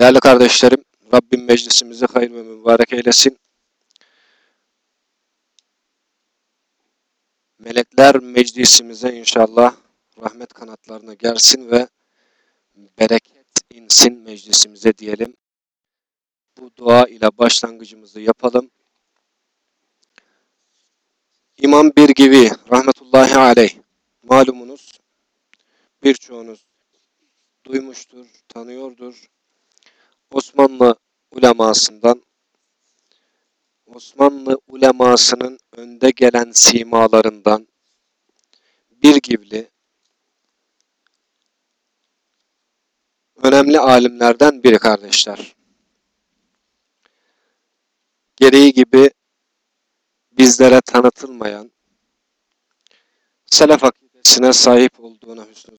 Değerli kardeşlerim, Rabbim meclisimizi hayır ve mübarek eylesin. Melekler meclisimize inşallah rahmet kanatlarını gersin ve bereket insin meclisimize diyelim. Bu dua ile başlangıcımızı yapalım. İmam bir gibi rahmetullahi aleyh malumunuz birçoğunuz duymuştur, tanıyordur. Osmanlı ulemasından Osmanlı ulemasının önde gelen simalarından bir gibli önemli alimlerden biri kardeşler. Gereği gibi bizlere tanıtılmayan selef akidesine sahip olduğuna hüsnü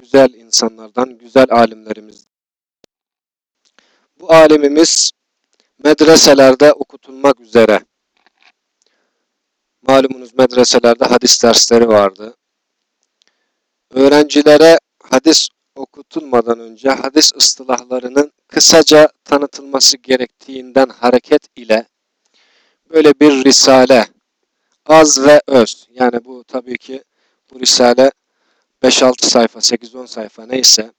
güzel insanlardan, güzel alimlerimiz. Bu alimimiz medreselerde okutulmak üzere. Malumunuz medreselerde hadis dersleri vardı. Öğrencilere hadis okutulmadan önce hadis ıstılahlarının kısaca tanıtılması gerektiğinden hareket ile böyle bir risale az ve öz yani bu tabii ki bu risale 5-6 sayfa, 8-10 sayfa neyse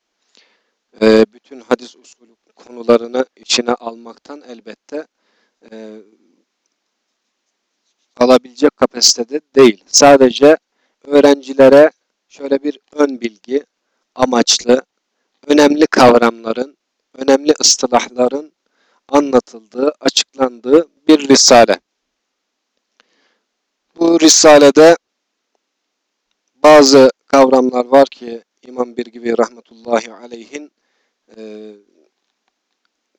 e, bütün hadis usulü konularını içine almaktan elbette e, alabilecek kapasitede değil. Sadece öğrencilere şöyle bir ön bilgi amaçlı, önemli kavramların, önemli ıstılahların anlatıldığı, açıklandığı bir risale. Bu risalede bazı kavramlar var ki İmam bir gibi rahmetullahi aleyhin e,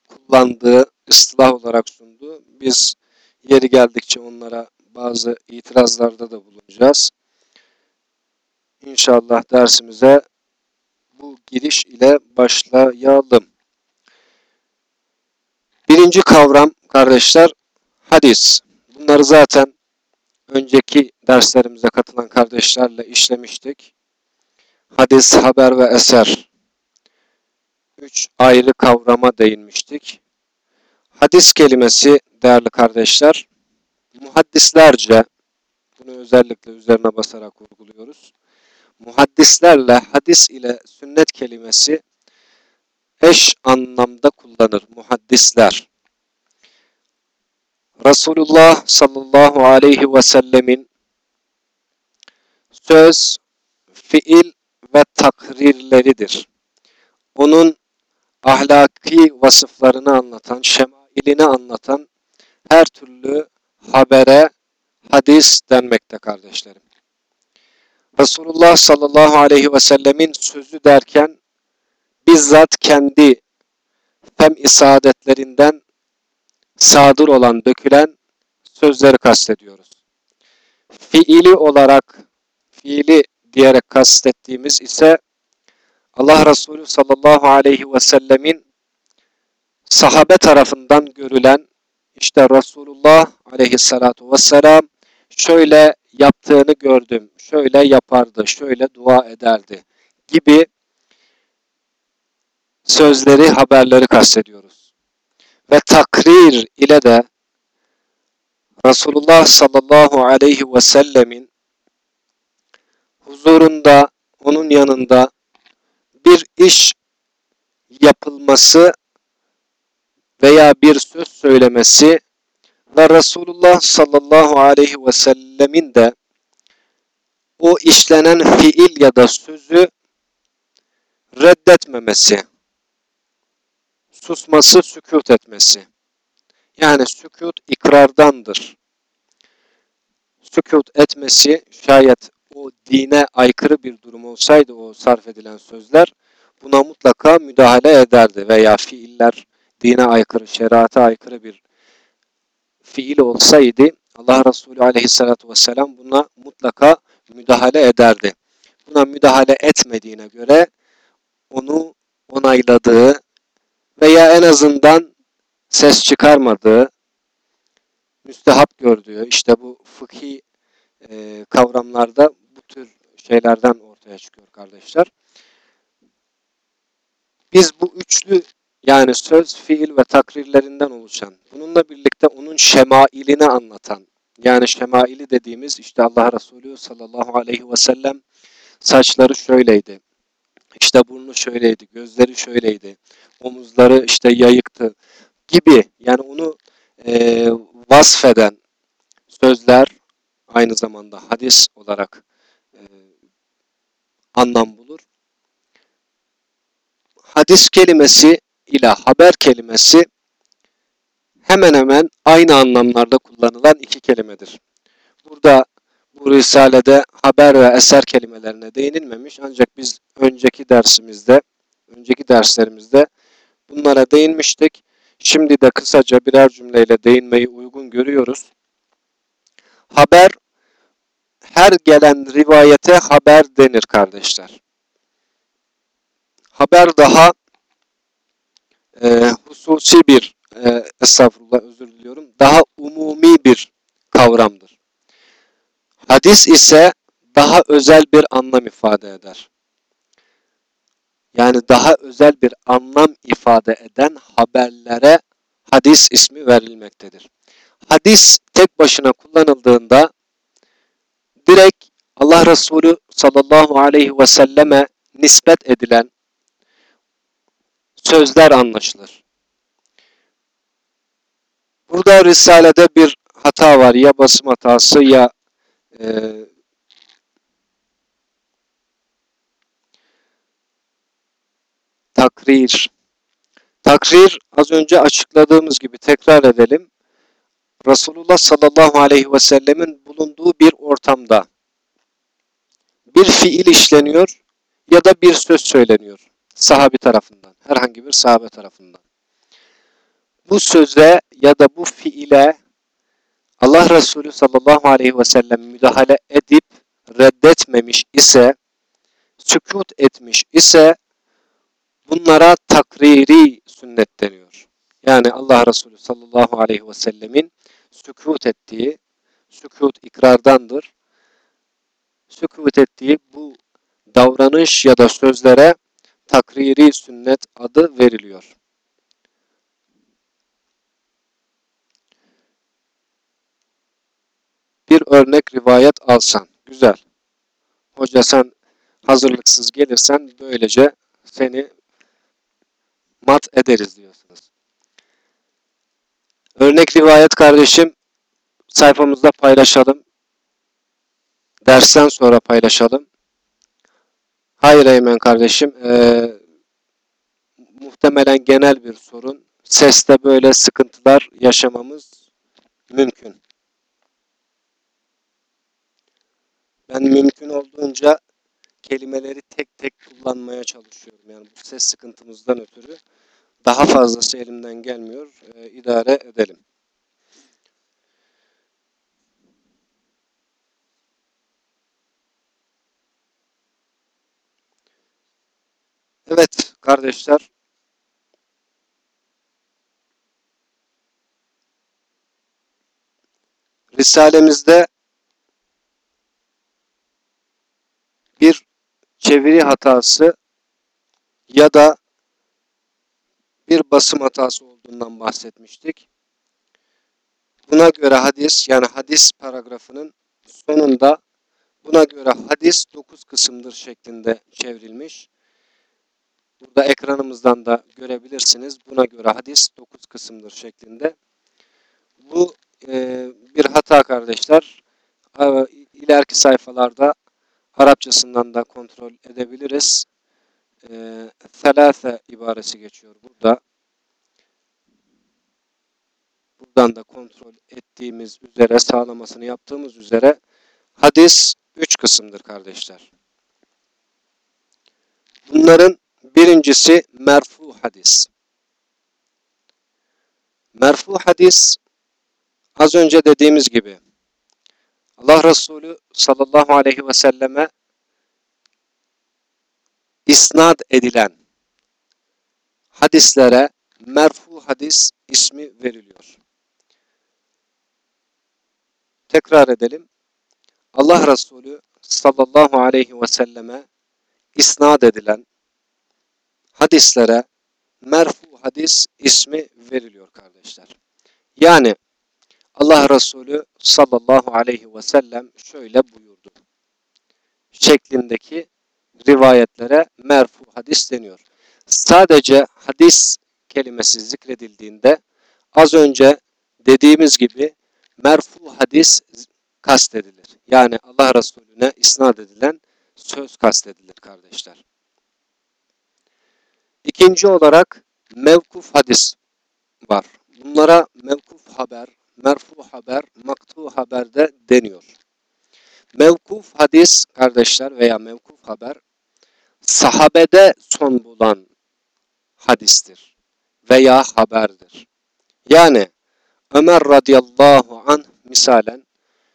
kullandığı, ıslah olarak sunduğu. Biz yeri geldikçe onlara bazı itirazlarda da bulunacağız. İnşallah dersimize bu giriş ile başlayalım. Birinci kavram kardeşler hadis. Bunları zaten önceki derslerimize katılan kardeşlerle işlemiştik. Hadis, haber ve eser. Üç ayrı kavrama değinmiştik. Hadis kelimesi değerli kardeşler, muhaddislerce, bunu özellikle üzerine basarak vurguluyoruz. Muhaddislerle hadis ile sünnet kelimesi eş anlamda kullanır muhaddisler. Resulullah sallallahu aleyhi ve sellemin söz, fiil ve takrirleridir. Onun ahlaki vasıflarını anlatan, şemailini anlatan her türlü habere hadis denmekte kardeşlerim. Resulullah sallallahu aleyhi ve sellemin sözü derken bizzat kendi fem isadetlerinden sadır olan, dökülen sözleri kastediyoruz. Fiili olarak, fiili diyerek kastettiğimiz ise Allah Resulü sallallahu aleyhi ve sellemin sahabe tarafından görülen işte Resulullah aleyhissalatu vesselam şöyle yaptığını gördüm, şöyle yapardı, şöyle dua ederdi gibi sözleri, haberleri kastediyoruz. Ve takrir ile de Resulullah sallallahu aleyhi ve sellemin huzurunda, onun yanında bir iş yapılması veya bir söz söylemesi ve Resulullah sallallahu aleyhi ve sellemin de o işlenen fiil ya da sözü reddetmemesi, susması, sükut etmesi. Yani sükut ikrardandır. Sükut etmesi şayet o dine aykırı bir durum olsaydı o sarf edilen sözler, buna mutlaka müdahale ederdi veya fiiller dine aykırı, şerata aykırı bir fiil olsaydı Allah Resulü aleyhissalatu vesselam buna mutlaka müdahale ederdi. Buna müdahale etmediğine göre onu onayladığı veya en azından ses çıkarmadığı, müstehap gördüğü, işte bu fıkhi kavramlarda bu tür şeylerden ortaya çıkıyor kardeşler. Biz bu üçlü yani söz, fiil ve takrirlerinden oluşan, bununla birlikte onun şemailini anlatan, yani şemaili dediğimiz işte Allah Resulü sallallahu aleyhi ve sellem saçları şöyleydi, işte burnu şöyleydi, gözleri şöyleydi, omuzları işte yayıktı gibi yani onu e, vasfeden sözler aynı zamanda hadis olarak anlam bulur. Hadis kelimesi ile haber kelimesi hemen hemen aynı anlamlarda kullanılan iki kelimedir. Burada bu risalede haber ve eser kelimelerine değinilmemiş ancak biz önceki dersimizde, önceki derslerimizde bunlara değinmiştik. Şimdi de kısaca birer cümleyle değinmeyi uygun görüyoruz. Haber, her gelen rivayete haber denir kardeşler. Haber daha e, hususi bir, e, estağfurullah özür diliyorum, daha umumi bir kavramdır. Hadis ise daha özel bir anlam ifade eder. Yani daha özel bir anlam ifade eden haberlere hadis ismi verilmektedir. Hadis tek başına kullanıldığında direkt Allah Resulü sallallahu aleyhi ve selleme nispet edilen sözler anlaşılır. Burada Risale'de bir hata var. Ya basım hatası ya e, takrir. Takrir az önce açıkladığımız gibi tekrar edelim. Resulullah sallallahu aleyhi ve sellemin bulunduğu bir ortamda bir fiil işleniyor ya da bir söz söyleniyor sahabi tarafından, herhangi bir sahabe tarafından. Bu söze ya da bu fiile Allah Resulü sallallahu aleyhi ve sellem müdahale edip reddetmemiş ise, sükut etmiş ise bunlara takriri sünnet deniyor. Yani Allah Resulü sallallahu aleyhi ve sellemin sükut ettiği, sükut ikrardandır. Sükut ettiği bu davranış ya da sözlere takriri sünnet adı veriliyor. Bir örnek rivayet alsan. Güzel. Hoca sen hazırlıksız gelirsen böylece seni mat ederiz diyorsunuz. Örnek rivayet kardeşim sayfamızda paylaşalım. Dersten sonra paylaşalım. Hayır Eymen kardeşim. Ee, muhtemelen genel bir sorun. Seste böyle sıkıntılar yaşamamız mümkün. Ben mümkün olduğunca kelimeleri tek tek kullanmaya çalışıyorum. Yani bu ses sıkıntımızdan ötürü daha fazlası elimden gelmiyor. E, idare edelim. Evet kardeşler. Risalemizde bir çeviri hatası ya da bir basım hatası olduğundan bahsetmiştik. Buna göre hadis yani hadis paragrafının sonunda buna göre hadis 9 kısımdır şeklinde çevrilmiş. Burada ekranımızdan da görebilirsiniz. Buna göre hadis 9 kısımdır şeklinde. Bu e, bir hata kardeşler. İleriki sayfalarda Arapçasından da kontrol edebiliriz. E, Thelâfe ibaresi geçiyor burada. Buradan da kontrol ettiğimiz üzere, sağlamasını yaptığımız üzere hadis üç kısımdır kardeşler. Bunların Birincisi merfu hadis. Merfu hadis az önce dediğimiz gibi Allah Resulü sallallahu aleyhi ve selleme isnad edilen hadislere merfu hadis ismi veriliyor. Tekrar edelim. Allah Resulü sallallahu aleyhi ve selleme isnad edilen hadislere merfu hadis ismi veriliyor kardeşler. Yani Allah Resulü sallallahu aleyhi ve sellem şöyle buyurdu. Şeklindeki rivayetlere merfu hadis deniyor. Sadece hadis kelimesi zikredildiğinde az önce dediğimiz gibi merfu hadis kastedilir. Yani Allah Resulüne isnat edilen söz kastedilir kardeşler. İkinci olarak mevkuf hadis var. Bunlara mevkuf haber, merfu haber, maktu haber de deniyor. Mevkuf hadis kardeşler veya mevkuf haber sahabede son bulan hadistir veya haberdir. Yani Ömer radıyallahu anh misalen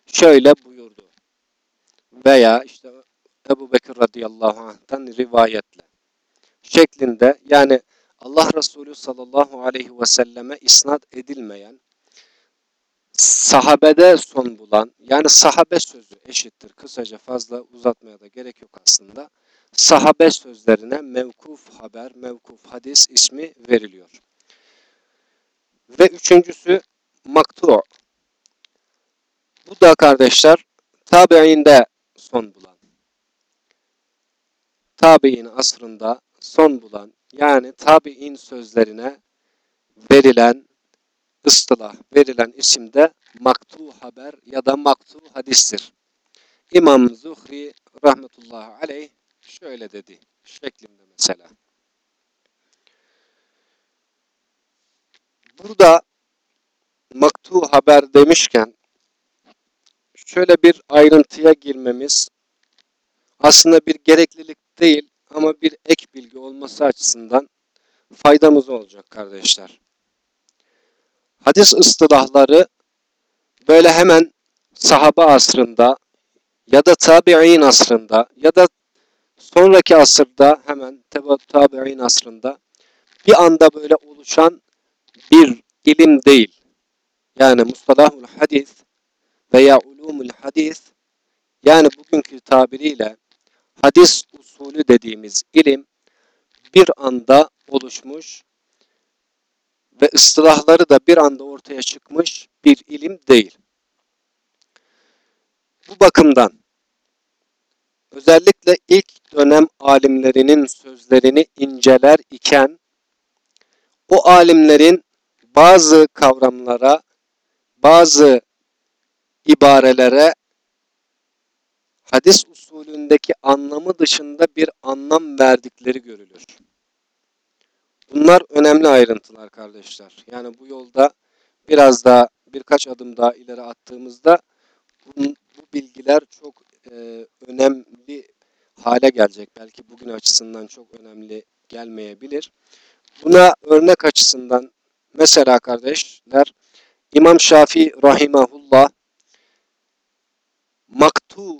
şöyle buyurdu veya işte Ebu Bekir radıyallahu anh'tan rivayetle şeklinde yani Allah Resulü sallallahu aleyhi ve selleme isnat edilmeyen sahabede son bulan yani sahabe sözü eşittir. Kısaca fazla uzatmaya da gerek yok aslında. Sahabe sözlerine mevkuf haber, mevkuf hadis ismi veriliyor. Ve üçüncüsü maktu. Bu da kardeşler tabiinde son bulan. Tabi'in asrında son bulan yani tabi'in sözlerine verilen ıstılah, verilen isim de maktu haber ya da maktu hadistir. İmam Zuhri rahmetullahi aleyh şöyle dedi şeklinde mesela. Burada maktu haber demişken şöyle bir ayrıntıya girmemiz aslında bir gereklilik değil ama bir ek bilgi olması açısından faydamız olacak kardeşler. Hadis ıstılahları böyle hemen sahaba asrında ya da tabi'in asrında ya da sonraki asırda hemen tabi'in asrında bir anda böyle oluşan bir ilim değil. Yani mustalahul hadis veya ulumul hadis yani bugünkü tabiriyle hadis usulü dediğimiz ilim bir anda oluşmuş ve ıstılahları da bir anda ortaya çıkmış bir ilim değil. Bu bakımdan özellikle ilk dönem alimlerinin sözlerini inceler iken o alimlerin bazı kavramlara, bazı ibarelere hadis usulündeki anlamı dışında bir anlam verdikleri görülür. Bunlar önemli ayrıntılar kardeşler. Yani bu yolda biraz daha birkaç adım daha ileri attığımızda bu, bilgiler çok e, önemli hale gelecek. Belki bugün açısından çok önemli gelmeyebilir. Buna örnek açısından mesela kardeşler İmam Şafii rahimahullah maktu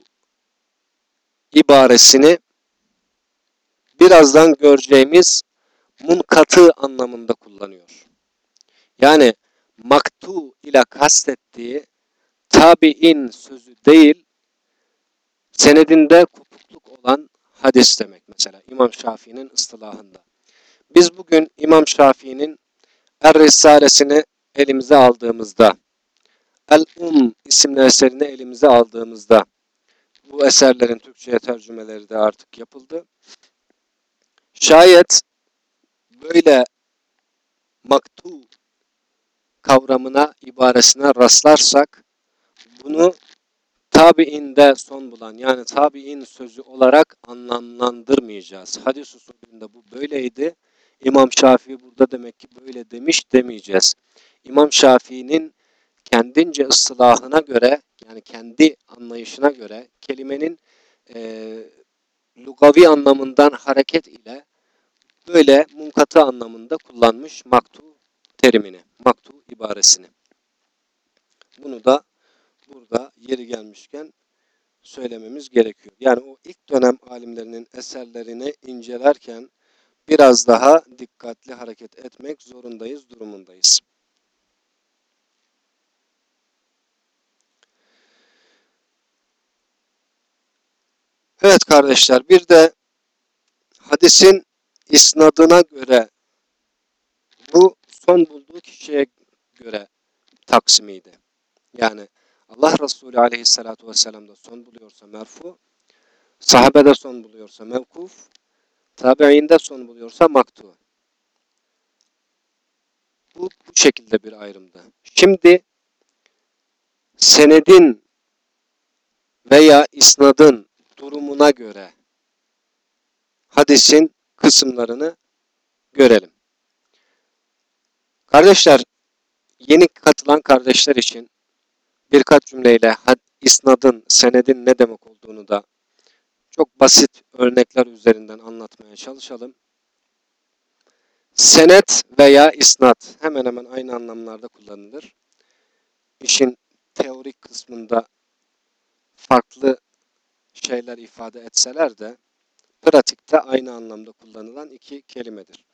ibaresini birazdan göreceğimiz munkatı anlamında kullanıyor. Yani maktu ile kastettiği tabi'in sözü değil, senedinde kopukluk olan hadis demek mesela İmam Şafii'nin ıstılahında. Biz bugün İmam Şafii'nin Er-Risalesini elimize aldığımızda, El-Um isimli eserini elimize aldığımızda, bu eserlerin Türkçe'ye tercümeleri de artık yapıldı. Şayet böyle maktu kavramına, ibaresine rastlarsak bunu tabiinde son bulan yani tabiin sözü olarak anlamlandırmayacağız. Hadis usulünde bu böyleydi. İmam Şafii burada demek ki böyle demiş demeyeceğiz. İmam Şafii'nin kendince ıslahına göre yani kendi anlayışına göre kelimenin e, lugavi anlamından hareket ile böyle munkatı anlamında kullanmış maktu terimini, maktu ibaresini. Bunu da burada yeri gelmişken söylememiz gerekiyor. Yani o ilk dönem alimlerinin eserlerini incelerken biraz daha dikkatli hareket etmek zorundayız, durumundayız. Evet kardeşler bir de hadisin isnadına göre bu son bulduğu kişiye göre taksimiydi. Yani Allah Resulü aleyhissalatu vesselam da son buluyorsa merfu, sahabede son buluyorsa mevkuf, tabiinde son buluyorsa maktu. Bu, bu şekilde bir ayrımda. Şimdi senedin veya isnadın durumuna göre hadisin kısımlarını görelim. Kardeşler, yeni katılan kardeşler için birkaç cümleyle isnadın, senedin ne demek olduğunu da çok basit örnekler üzerinden anlatmaya çalışalım. Senet veya isnat hemen hemen aynı anlamlarda kullanılır. İşin teorik kısmında farklı şeyler ifade etseler de pratikte aynı anlamda kullanılan iki kelimedir.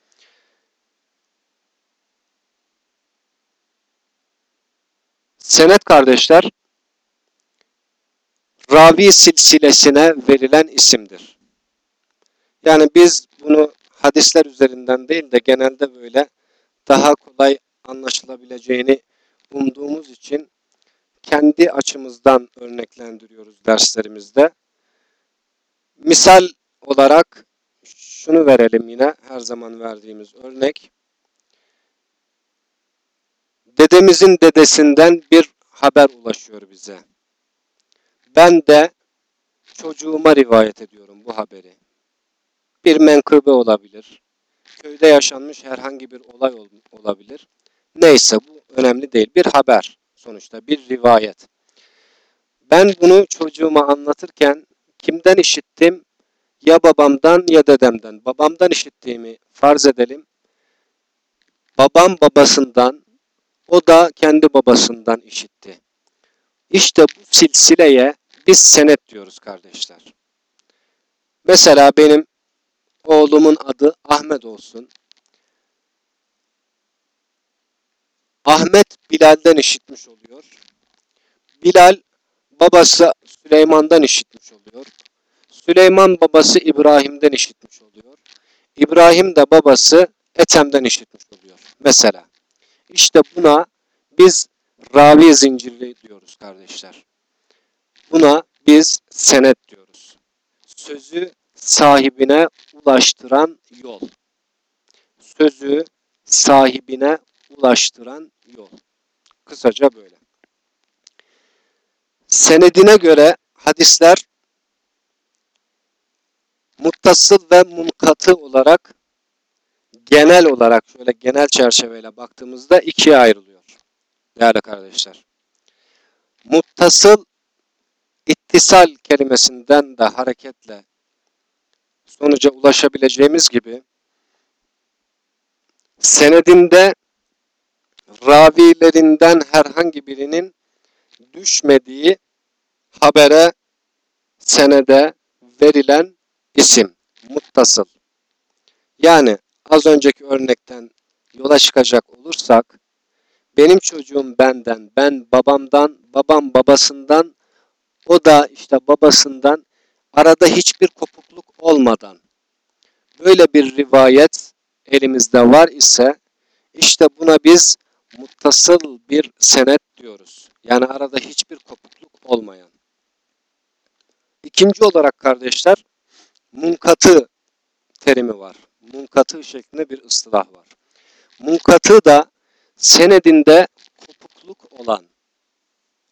Senet kardeşler, ravi silsilesine verilen isimdir. Yani biz bunu hadisler üzerinden değil de genelde böyle daha kolay anlaşılabileceğini umduğumuz için kendi açımızdan örneklendiriyoruz derslerimizde. Misal olarak şunu verelim yine her zaman verdiğimiz örnek. Dedemizin dedesinden bir haber ulaşıyor bize. Ben de çocuğuma rivayet ediyorum bu haberi. Bir menkıbe olabilir. Köyde yaşanmış herhangi bir olay olabilir. Neyse bu önemli değil. Bir haber sonuçta bir rivayet. Ben bunu çocuğuma anlatırken kimden işittim? Ya babamdan ya dedemden. Babamdan işittiğimi farz edelim. Babam babasından, o da kendi babasından işitti. İşte bu silsileye biz senet diyoruz kardeşler. Mesela benim oğlumun adı Ahmet olsun. Ahmet Bilal'den işitmiş oluyor. Bilal babası Süleyman'dan işitmiş oluyor. Süleyman babası İbrahim'den işitmiş oluyor. İbrahim de babası Ethem'den işitmiş oluyor. Mesela. İşte buna biz ravi zincirli diyoruz kardeşler. Buna biz senet diyoruz. Sözü sahibine ulaştıran yol. Sözü sahibine ulaştıran yol. Kısaca böyle. Senedine göre hadisler muttasıl ve munkatı olarak genel olarak şöyle genel çerçeveyle baktığımızda ikiye ayrılıyor. Değerli kardeşler. Muttasıl ittisal kelimesinden de hareketle sonuca ulaşabileceğimiz gibi senedinde ravilerinden herhangi birinin düşmediği habere senede verilen isim muttasıl. Yani az önceki örnekten yola çıkacak olursak benim çocuğum benden, ben babamdan, babam babasından, o da işte babasından arada hiçbir kopukluk olmadan böyle bir rivayet elimizde var ise işte buna biz muttasıl bir senet diyoruz. Yani arada hiçbir kopukluk olmayan. İkinci olarak kardeşler munkatı terimi var. Munkatı şeklinde bir ıstılah var. Munkatı da senedinde kopukluk olan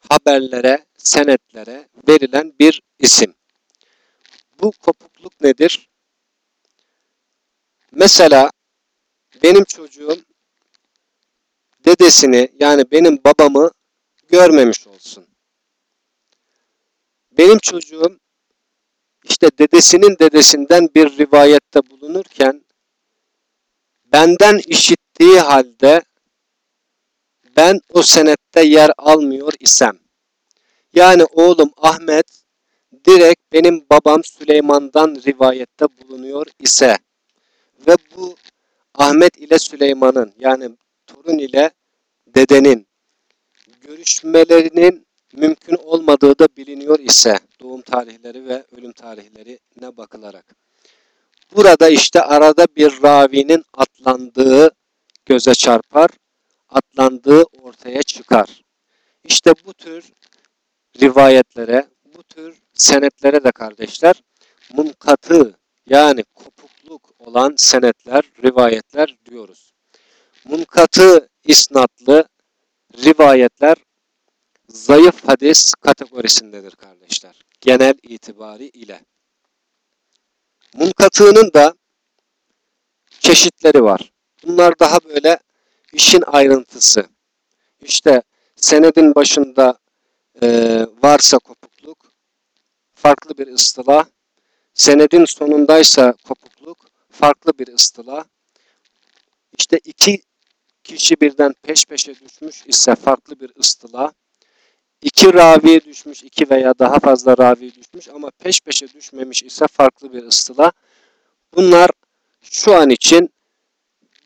haberlere, senetlere verilen bir isim. Bu kopukluk nedir? Mesela benim çocuğum dedesini yani benim babamı görmemiş olsun. Benim çocuğum işte dedesinin dedesinden bir rivayette bulunurken benden işittiği halde ben o senette yer almıyor isem. Yani oğlum Ahmet direkt benim babam Süleyman'dan rivayette bulunuyor ise ve bu Ahmet ile Süleyman'ın yani torun ile dedenin görüşmelerinin mümkün olmadığı da biliniyor ise doğum tarihleri ve ölüm tarihlerine bakılarak. Burada işte arada bir ravinin atlandığı göze çarpar, atlandığı ortaya çıkar. İşte bu tür rivayetlere, bu tür senetlere de kardeşler munkatı yani kopukluk olan senetler, rivayetler diyoruz. Munkatı isnatlı rivayetler zayıf hadis kategorisindedir kardeşler. Genel itibari ile. Munkatığının da çeşitleri var. Bunlar daha böyle işin ayrıntısı. İşte senedin başında e, varsa kopukluk farklı bir ıstılah. Senedin sonundaysa kopukluk farklı bir ıstılah. İşte iki kişi birden peş peşe düşmüş ise farklı bir ıstılah. İki raviye düşmüş, iki veya daha fazla raviye düşmüş ama peş peşe düşmemiş ise farklı bir ıstılah. Bunlar şu an için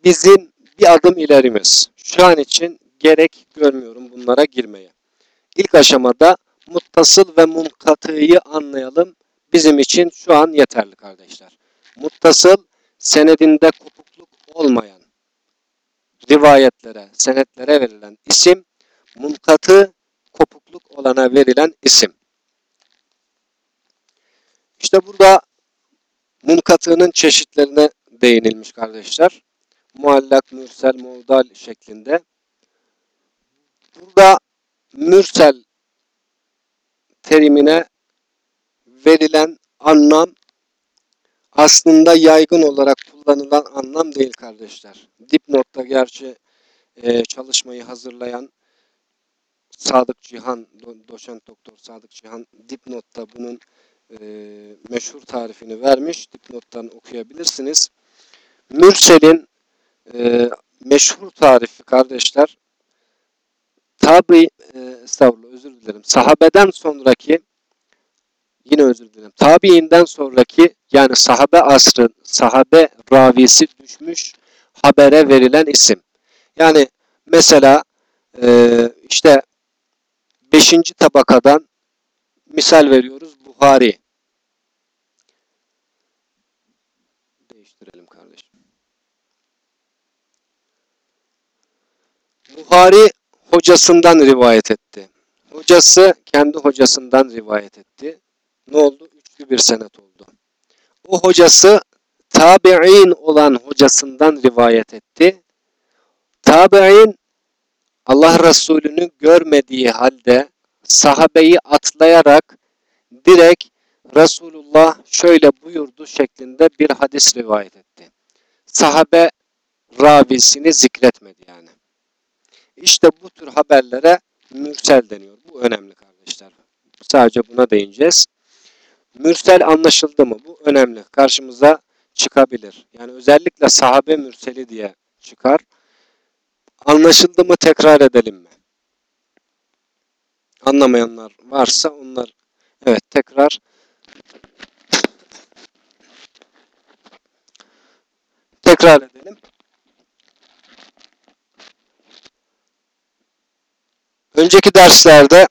bizim bir adım ilerimiz. Şu an için gerek görmüyorum bunlara girmeye. İlk aşamada muttasıl ve munkatıyı anlayalım. Bizim için şu an yeterli kardeşler. Muttasıl senedinde kopukluk olmayan rivayetlere, senetlere verilen isim, munkatı kopukluk olana verilen isim. İşte burada munkatının çeşitlerine değinilmiş kardeşler. Muallak, mürsel, muğdal şeklinde. Burada mürsel terimine verilen anlam aslında yaygın olarak kullanılan anlam değil kardeşler. Dipnotta gerçi e, çalışmayı hazırlayan Sadık Cihan, doçent doktor Sadık Cihan dipnotta bunun e, meşhur tarifini vermiş. Dipnottan okuyabilirsiniz. Mürsel'in e, meşhur tarifi kardeşler tabi e, estağfurullah özür dilerim. Sahabeden sonraki yine özür dilerim. Tabiinden sonraki yani sahabe asrı, sahabe ravisi düşmüş habere verilen isim. Yani mesela e, işte beşinci tabakadan misal veriyoruz Buhari. Değiştirelim kardeşim. Buhari hocasından rivayet etti. Hocası kendi hocasından rivayet etti. Ne oldu? Üçlü bir senet oldu. O hocası tabi'in olan hocasından rivayet etti. Tabi'in Allah Resulü'nü görmediği halde sahabeyi atlayarak direkt Resulullah şöyle buyurdu şeklinde bir hadis rivayet etti. Sahabe ravisini zikretmedi yani. İşte bu tür haberlere mürsel deniyor. Bu önemli kardeşler. Sadece buna değineceğiz. Mürsel anlaşıldı mı? Bu önemli. Karşımıza çıkabilir. Yani özellikle sahabe mürseli diye çıkar. Anlaşıldı mı tekrar edelim mi? Anlamayanlar varsa onlar evet tekrar tekrar edelim. Önceki derslerde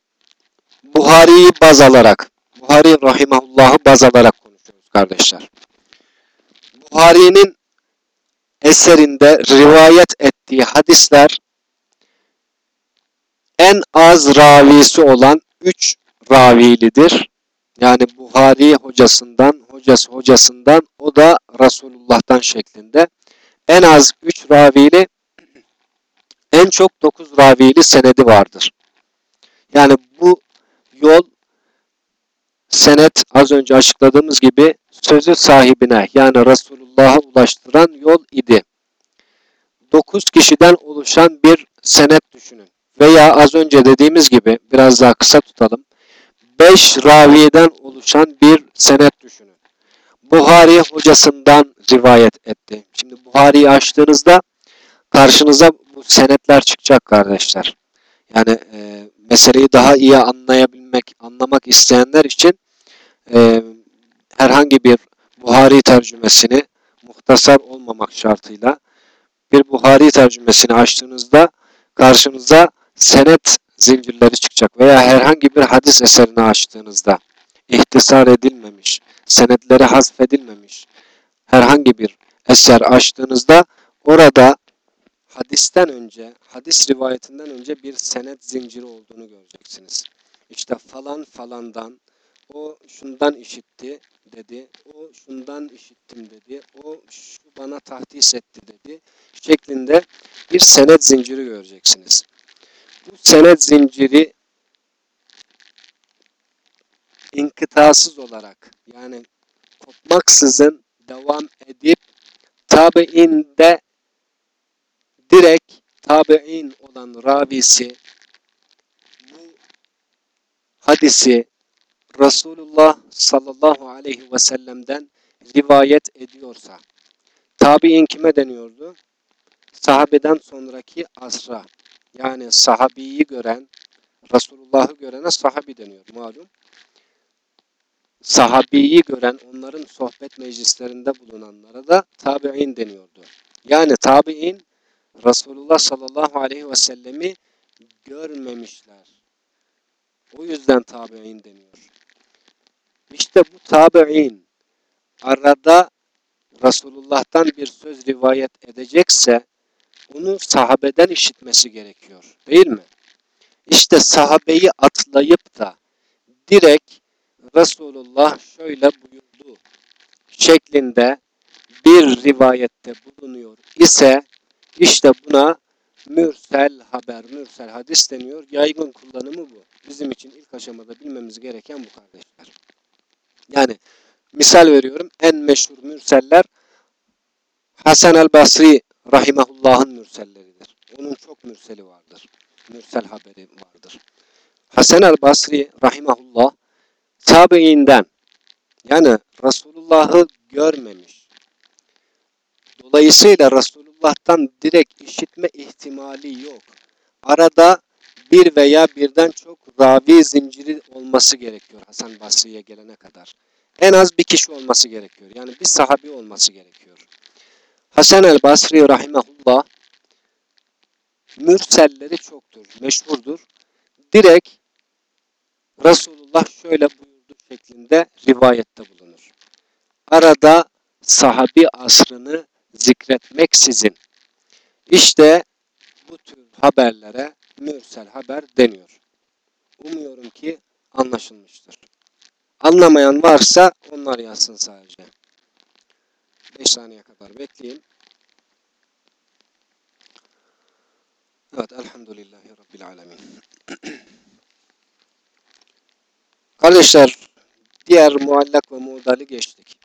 Buhari'yi baz alarak, Buhari Rahimahullah'ı baz alarak konuşuyoruz kardeşler. Buhari'nin eserinde rivayet ettiği hadisler en az ravisi olan üç ravilidir. Yani Buhari hocasından, hocası hocasından, o da Resulullah'tan şeklinde. En az üç ravili, en çok dokuz ravili senedi vardır. Yani bu yol senet az önce açıkladığımız gibi sözü sahibine yani Resulullah'a ulaştıran yol idi. Dokuz kişiden oluşan bir senet düşünün. Veya az önce dediğimiz gibi biraz daha kısa tutalım. Beş raviyeden oluşan bir senet düşünün. Buhari hocasından rivayet etti. Şimdi Buhari'yi açtığınızda karşınıza bu senetler çıkacak kardeşler. Yani e, meseleyi daha iyi anlayabilmek, anlamak isteyenler için e, herhangi bir Buhari tercümesini muhtasar olmamak şartıyla bir Buhari tercümesini açtığınızda karşınıza senet zincirleri çıkacak veya herhangi bir hadis eserini açtığınızda ihtisar edilmemiş, senetleri hasfedilmemiş herhangi bir eser açtığınızda orada hadisten önce, hadis rivayetinden önce bir senet zinciri olduğunu göreceksiniz. İşte falan falandan, o şundan işitti dedi, o şundan işittim dedi, o şu bana tahdis etti dedi şeklinde bir senet zinciri göreceksiniz. Bu senet zinciri inkıtasız olarak yani kopmaksızın devam edip tabiinde direkt tabi'in olan ravisi bu hadisi Resulullah sallallahu aleyhi ve sellem'den rivayet ediyorsa tabi'in kime deniyordu? Sahabeden sonraki asra yani sahabiyi gören Resulullah'ı görene sahabi deniyor malum. Sahabiyi gören onların sohbet meclislerinde bulunanlara da tabi'in deniyordu. Yani tabi'in Resulullah sallallahu aleyhi ve sellemi görmemişler. O yüzden tabi'in deniyor. İşte bu tabi'in arada Resulullah'tan bir söz rivayet edecekse onu sahabeden işitmesi gerekiyor. Değil mi? İşte sahabeyi atlayıp da direkt Resulullah şöyle buyurdu şeklinde bir rivayette bulunuyor ise işte buna mürsel haber, mürsel hadis deniyor. Yaygın kullanımı bu. Bizim için ilk aşamada bilmemiz gereken bu kardeşler. Yani misal veriyorum en meşhur mürseller Hasan el Basri rahimahullah'ın mürselleridir. Onun çok mürseli vardır. Mürsel haberi vardır. Hasan el Basri rahimahullah tabiinden yani Resulullah'ı görmemiş. Dolayısıyla Resulullah'tan direkt işitme ihtimali yok. Arada bir veya birden çok ravi zinciri olması gerekiyor Hasan Basri'ye gelene kadar. En az bir kişi olması gerekiyor. Yani bir sahabi olması gerekiyor. Hasan el Basri rahimahullah mürselleri çoktur, meşhurdur. Direkt Resulullah şöyle buyurdu şeklinde rivayette bulunur. Arada sahabi asrını zikretmeksizin. İşte bu tür haberlere mürsel haber deniyor. Umuyorum ki anlaşılmıştır. Anlamayan varsa onlar yazsın sadece. 5 saniye kadar bekleyin. Evet, elhamdülillahi rabbil alemin. Kardeşler, diğer muallak ve muğdali geçtik.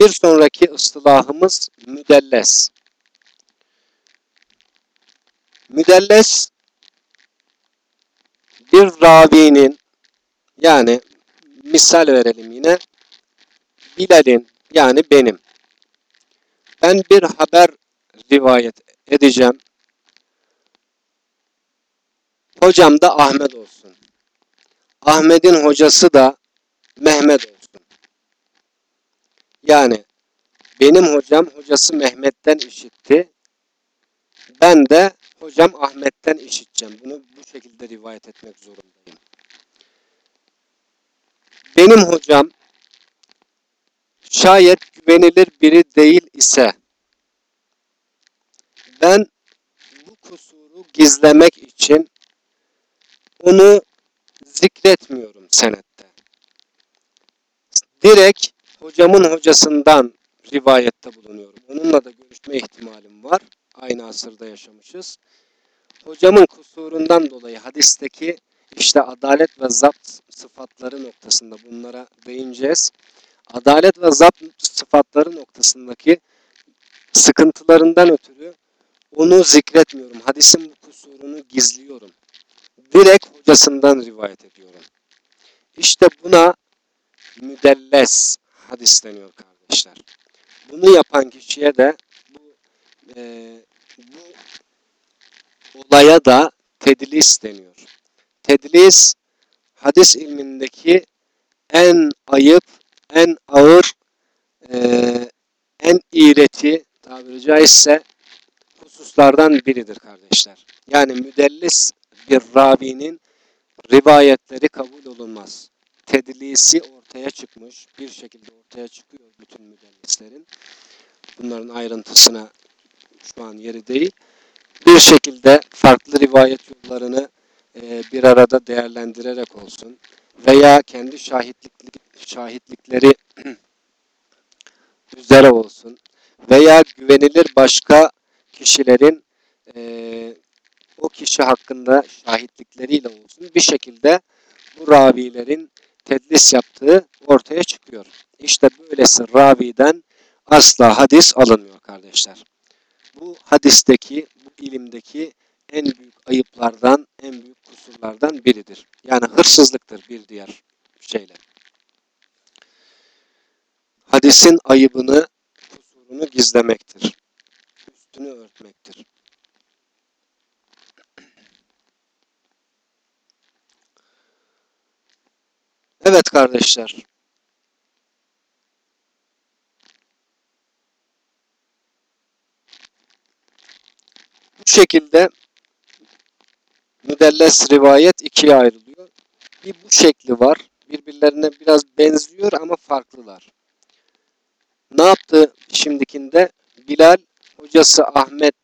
Bir sonraki ıstılahımız müdelles. Müdelles bir ravinin yani misal verelim yine Bilal'in yani benim ben bir haber rivayet edeceğim. Hocam da Ahmet olsun. Ahmet'in hocası da Mehmet olsun. Yani benim hocam hocası Mehmet'ten işitti. Ben de hocam Ahmet'ten işiteceğim. Bunu bu şekilde rivayet etmek zorundayım. Benim hocam şayet güvenilir biri değil ise ben bu kusuru gizlemek için onu zikretmiyorum senette. Direkt hocamın hocasından rivayette bulunuyorum. Onunla da görüşme ihtimalim var. Aynı asırda yaşamışız. Hocamın kusurundan dolayı hadisteki işte adalet ve zapt sıfatları noktasında bunlara değineceğiz. Adalet ve zapt sıfatları noktasındaki sıkıntılarından ötürü onu zikretmiyorum. Hadisin bu kusurunu gizliyorum. Direkt hocasından rivayet ediyorum. İşte buna müdelles hadis deniyor kardeşler. Bunu yapan kişiye de e, bu olaya da tedlis deniyor. Tedlis hadis ilmindeki en ayıp, en ağır, e, en iğreti tabiri caizse hususlardan biridir kardeşler. Yani müdellis bir ravinin rivayetleri kabul olunmaz. Tedlisi ortaya çıkmış, bir şekilde ortaya çıkıyor bütün müdellislerin. Bunların ayrıntısına şu an yeri değil. Bir şekilde farklı rivayet yollarını e, bir arada değerlendirerek olsun veya kendi şahitlik, şahitlikleri üzere olsun veya güvenilir başka kişilerin e, o kişi hakkında şahitlikleriyle olsun bir şekilde bu ravilerin tedlis yaptığı ortaya çıkıyor. İşte böylesi raviden asla hadis alınmıyor kardeşler. Bu hadisteki, bu ilimdeki en büyük ayıplardan, en büyük kusurlardan biridir. Yani hırsızlıktır bir diğer şeyle. Hadisin ayıbını, kusurunu gizlemektir. Üstünü örtmektir. Evet kardeşler. Bu şekilde müdelles rivayet ikiye ayrılıyor. Bir bu şekli var. Birbirlerine biraz benziyor ama farklılar. Ne yaptı şimdikinde? Bilal hocası Ahmet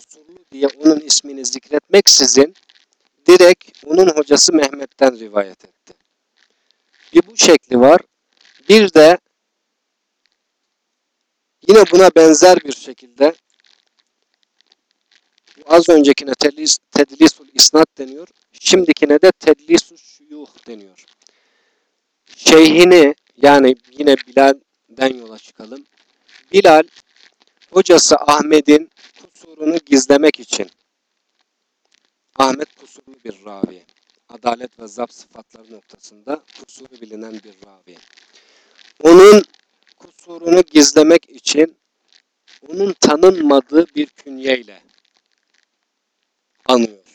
Usullu diye onun ismini zikretmeksizin direkt onun hocası Mehmet'ten rivayet etti. Bir bu şekli var. Bir de yine buna benzer bir şekilde az öncekine tedlis, tedlisul isnat deniyor. Şimdikine de tedlisul şuyuh deniyor. Şeyhini yani yine Bilal'den yola çıkalım. Bilal hocası Ahmet'in kusurunu gizlemek için Ahmet kusurlu bir ravi. Adalet ve zapt sıfatları noktasında kusuru bilinen bir ravi. Onun kusurunu gizlemek için onun tanınmadığı bir künyeyle anıyor.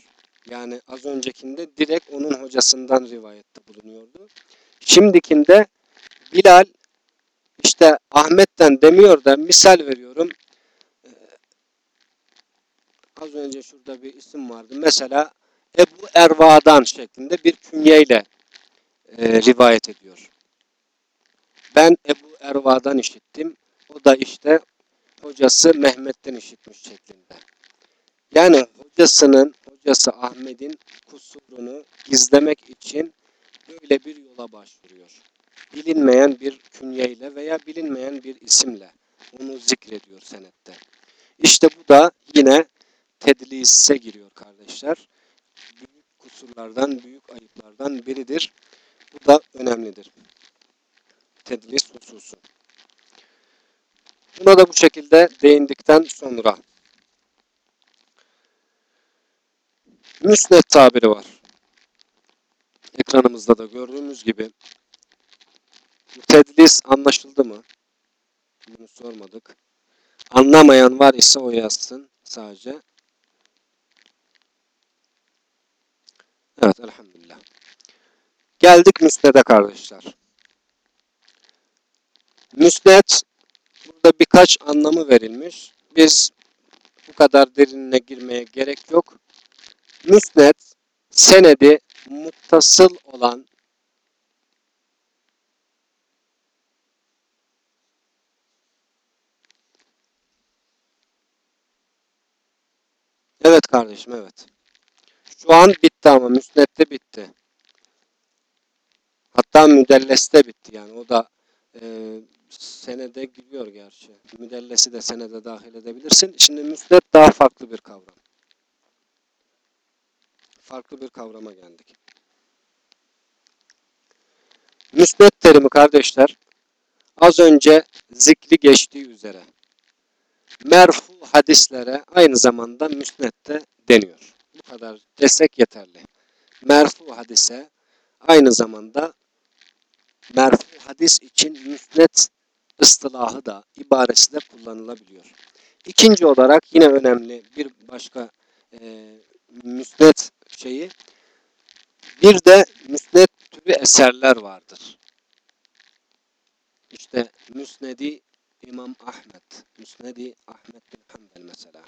Yani az öncekinde direkt onun hocasından rivayette bulunuyordu. Şimdikinde Bilal işte Ahmet'ten demiyor da misal veriyorum. Ee, az önce şurada bir isim vardı. Mesela Ebu Erva'dan şeklinde bir künyeyle e, rivayet ediyor. Ben Ebu Erva'dan işittim. O da işte hocası Mehmet'ten işitmiş şeklinde. Yani hocasının, hocası Ahmet'in kusurunu gizlemek için böyle bir yola başvuruyor. Bilinmeyen bir künyeyle veya bilinmeyen bir isimle onu zikrediyor senette. İşte bu da yine tedlise giriyor kardeşler. Büyük kusurlardan, büyük ayıplardan biridir. Bu da önemlidir. Tedlis hususu. Buna da bu şekilde değindikten sonra müsnet tabiri var. Ekranımızda da gördüğümüz gibi tedlis anlaşıldı mı? Bunu sormadık. Anlamayan var ise o yazsın sadece. Evet elhamdülillah. Geldik müsnede kardeşler. Müsnet burada birkaç anlamı verilmiş. Biz bu kadar derinine girmeye gerek yok. Müsnet senedi muttasıl olan Evet kardeşim evet. Şu an bitti ama müsnette bitti. Hatta müdelleste bitti yani o da e, senede giriyor gerçi. Müdellesi de senede dahil edebilirsin. Şimdi müsnet daha farklı bir kavram. Farklı bir kavrama geldik. Müsnet terimi kardeşler az önce zikri geçtiği üzere merfu hadislere aynı zamanda müsnette deniyor. Bu kadar desek yeterli. Merfu hadise aynı zamanda merfu hadis için müsnet ıstılahı da ibaresi de kullanılabiliyor. İkinci olarak yine önemli bir başka e, müsnet şeyi bir de müsnet türü eserler vardır. İşte Müsnedi İmam Ahmet, Müsnedi Ahmet bin Hanbel mesela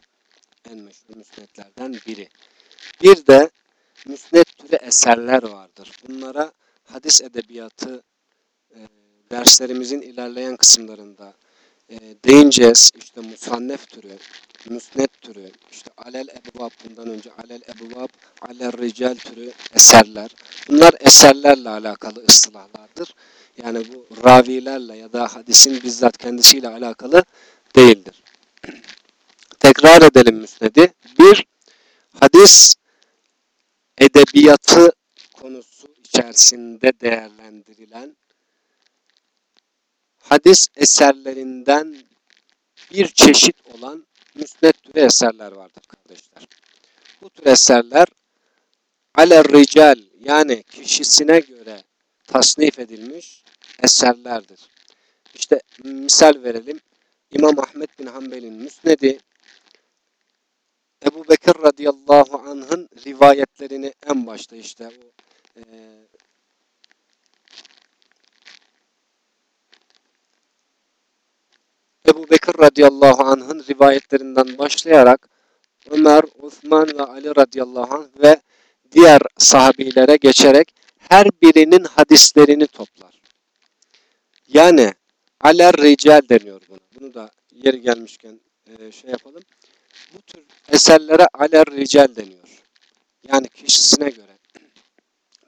en meşhur müsnetlerden biri. Bir de müsnet türü eserler vardır. Bunlara hadis edebiyatı e, derslerimizin ilerleyen kısımlarında e, değineceğiz. İşte musannef türü, müsnet türü, işte alel ebvab bundan önce alel ebvab, alel rical türü eserler. Bunlar eserlerle alakalı ıstılahlardır. Yani bu ravilerle ya da hadisin bizzat kendisiyle alakalı değildir. Tekrar edelim müsnedi. Bir, hadis edebiyatı konusu içerisinde değerlendirilen hadis eserlerinden bir çeşit olan müsnet türü eserler vardır kardeşler. Bu tür eserler aler rical yani kişisine göre tasnif edilmiş eserlerdir. İşte misal verelim. İmam Ahmet bin Hanbel'in müsnedi Ebu Bekir radıyallahu anh'ın rivayetlerini en başta işte o e, Ebu Bekir radıyallahu anh'ın rivayetlerinden başlayarak Ömer, Osman ve Ali radıyallahu anh ve diğer sahabilere geçerek her birinin hadislerini toplar. Yani aler rical deniyor buna. Bunu da yeri gelmişken e, şey yapalım. Bu tür eserlere aler rical deniyor. Yani kişisine göre.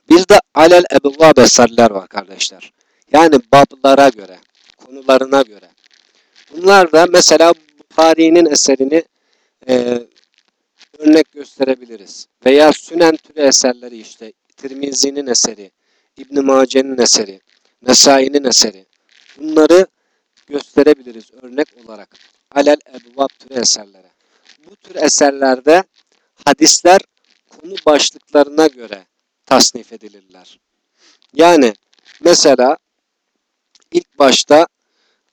Bir de alel ebvab eserler var kardeşler. Yani bablara göre, konularına göre. Bunlar da mesela Bukhari'nin eserini e, örnek gösterebiliriz. Veya Sünen türü eserleri işte Tirmizi'nin eseri, İbn Mace'nin eseri, Nesai'nin eseri. Bunları gösterebiliriz örnek olarak. Alel ebvab türü eserlere. Bu tür eserlerde hadisler konu başlıklarına göre tasnif edilirler. Yani mesela ilk başta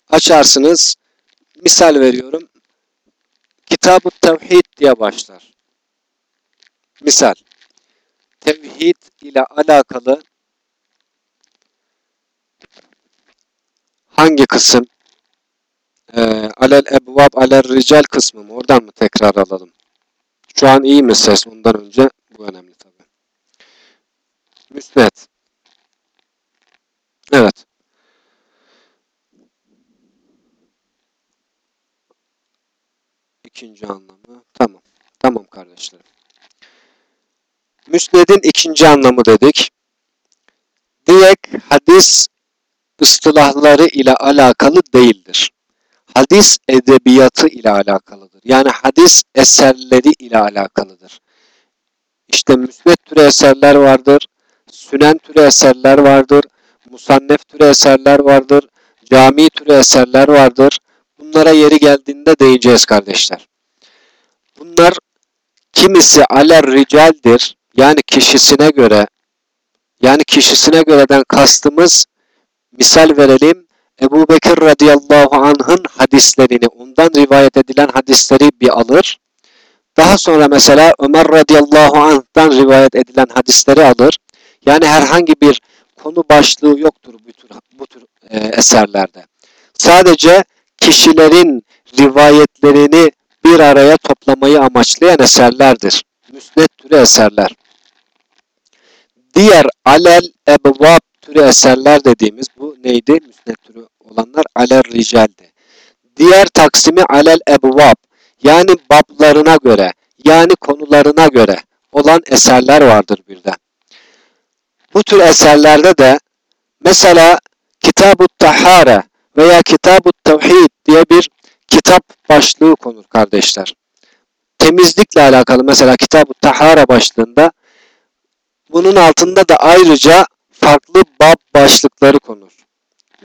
açarsınız misal veriyorum Kitab-ı Tevhid diye başlar. Misal tevhid ile alakalı hangi kısım? Ee, alel ebvab alel rical kısmı mı? Oradan mı tekrar alalım? Şu an iyi mi ses? Ondan önce bu önemli tabi. Müsnet. Evet. İkinci anlamı. Tamam. Tamam kardeşlerim. Müsned'in ikinci anlamı dedik. Direkt hadis ıstılahları ile alakalı değildir. Hadis edebiyatı ile alakalıdır. Yani hadis eserleri ile alakalıdır. İşte müsned türü eserler vardır, sünen türü eserler vardır, musannef türü eserler vardır, cami türü eserler vardır. Bunlara yeri geldiğinde değineceğiz kardeşler. Bunlar kimisi aler ricaldir, yani kişisine göre, yani kişisine göreden kastımız misal verelim. Ebu Bekir radıyallahu anh'ın hadislerini, ondan rivayet edilen hadisleri bir alır. Daha sonra mesela Ömer radıyallahu anh'tan rivayet edilen hadisleri alır. Yani herhangi bir konu başlığı yoktur bu tür, bu tür e, eserlerde. Sadece kişilerin rivayetlerini bir araya toplamayı amaçlayan eserlerdir. Müsnet türü eserler. Diğer alel ebvab türü eserler dediğimiz bu neydi? Müsnet türü olanlar alel ricaldi. Diğer taksimi alel ebvab yani bablarına göre yani konularına göre olan eserler vardır bir de. Bu tür eserlerde de mesela Kitab-ı Tahare veya Kitab-ı Tevhid diye bir kitap başlığı konur kardeşler. Temizlikle alakalı mesela Kitab-ı Tahare başlığında bunun altında da ayrıca farklı bab başlıkları konur.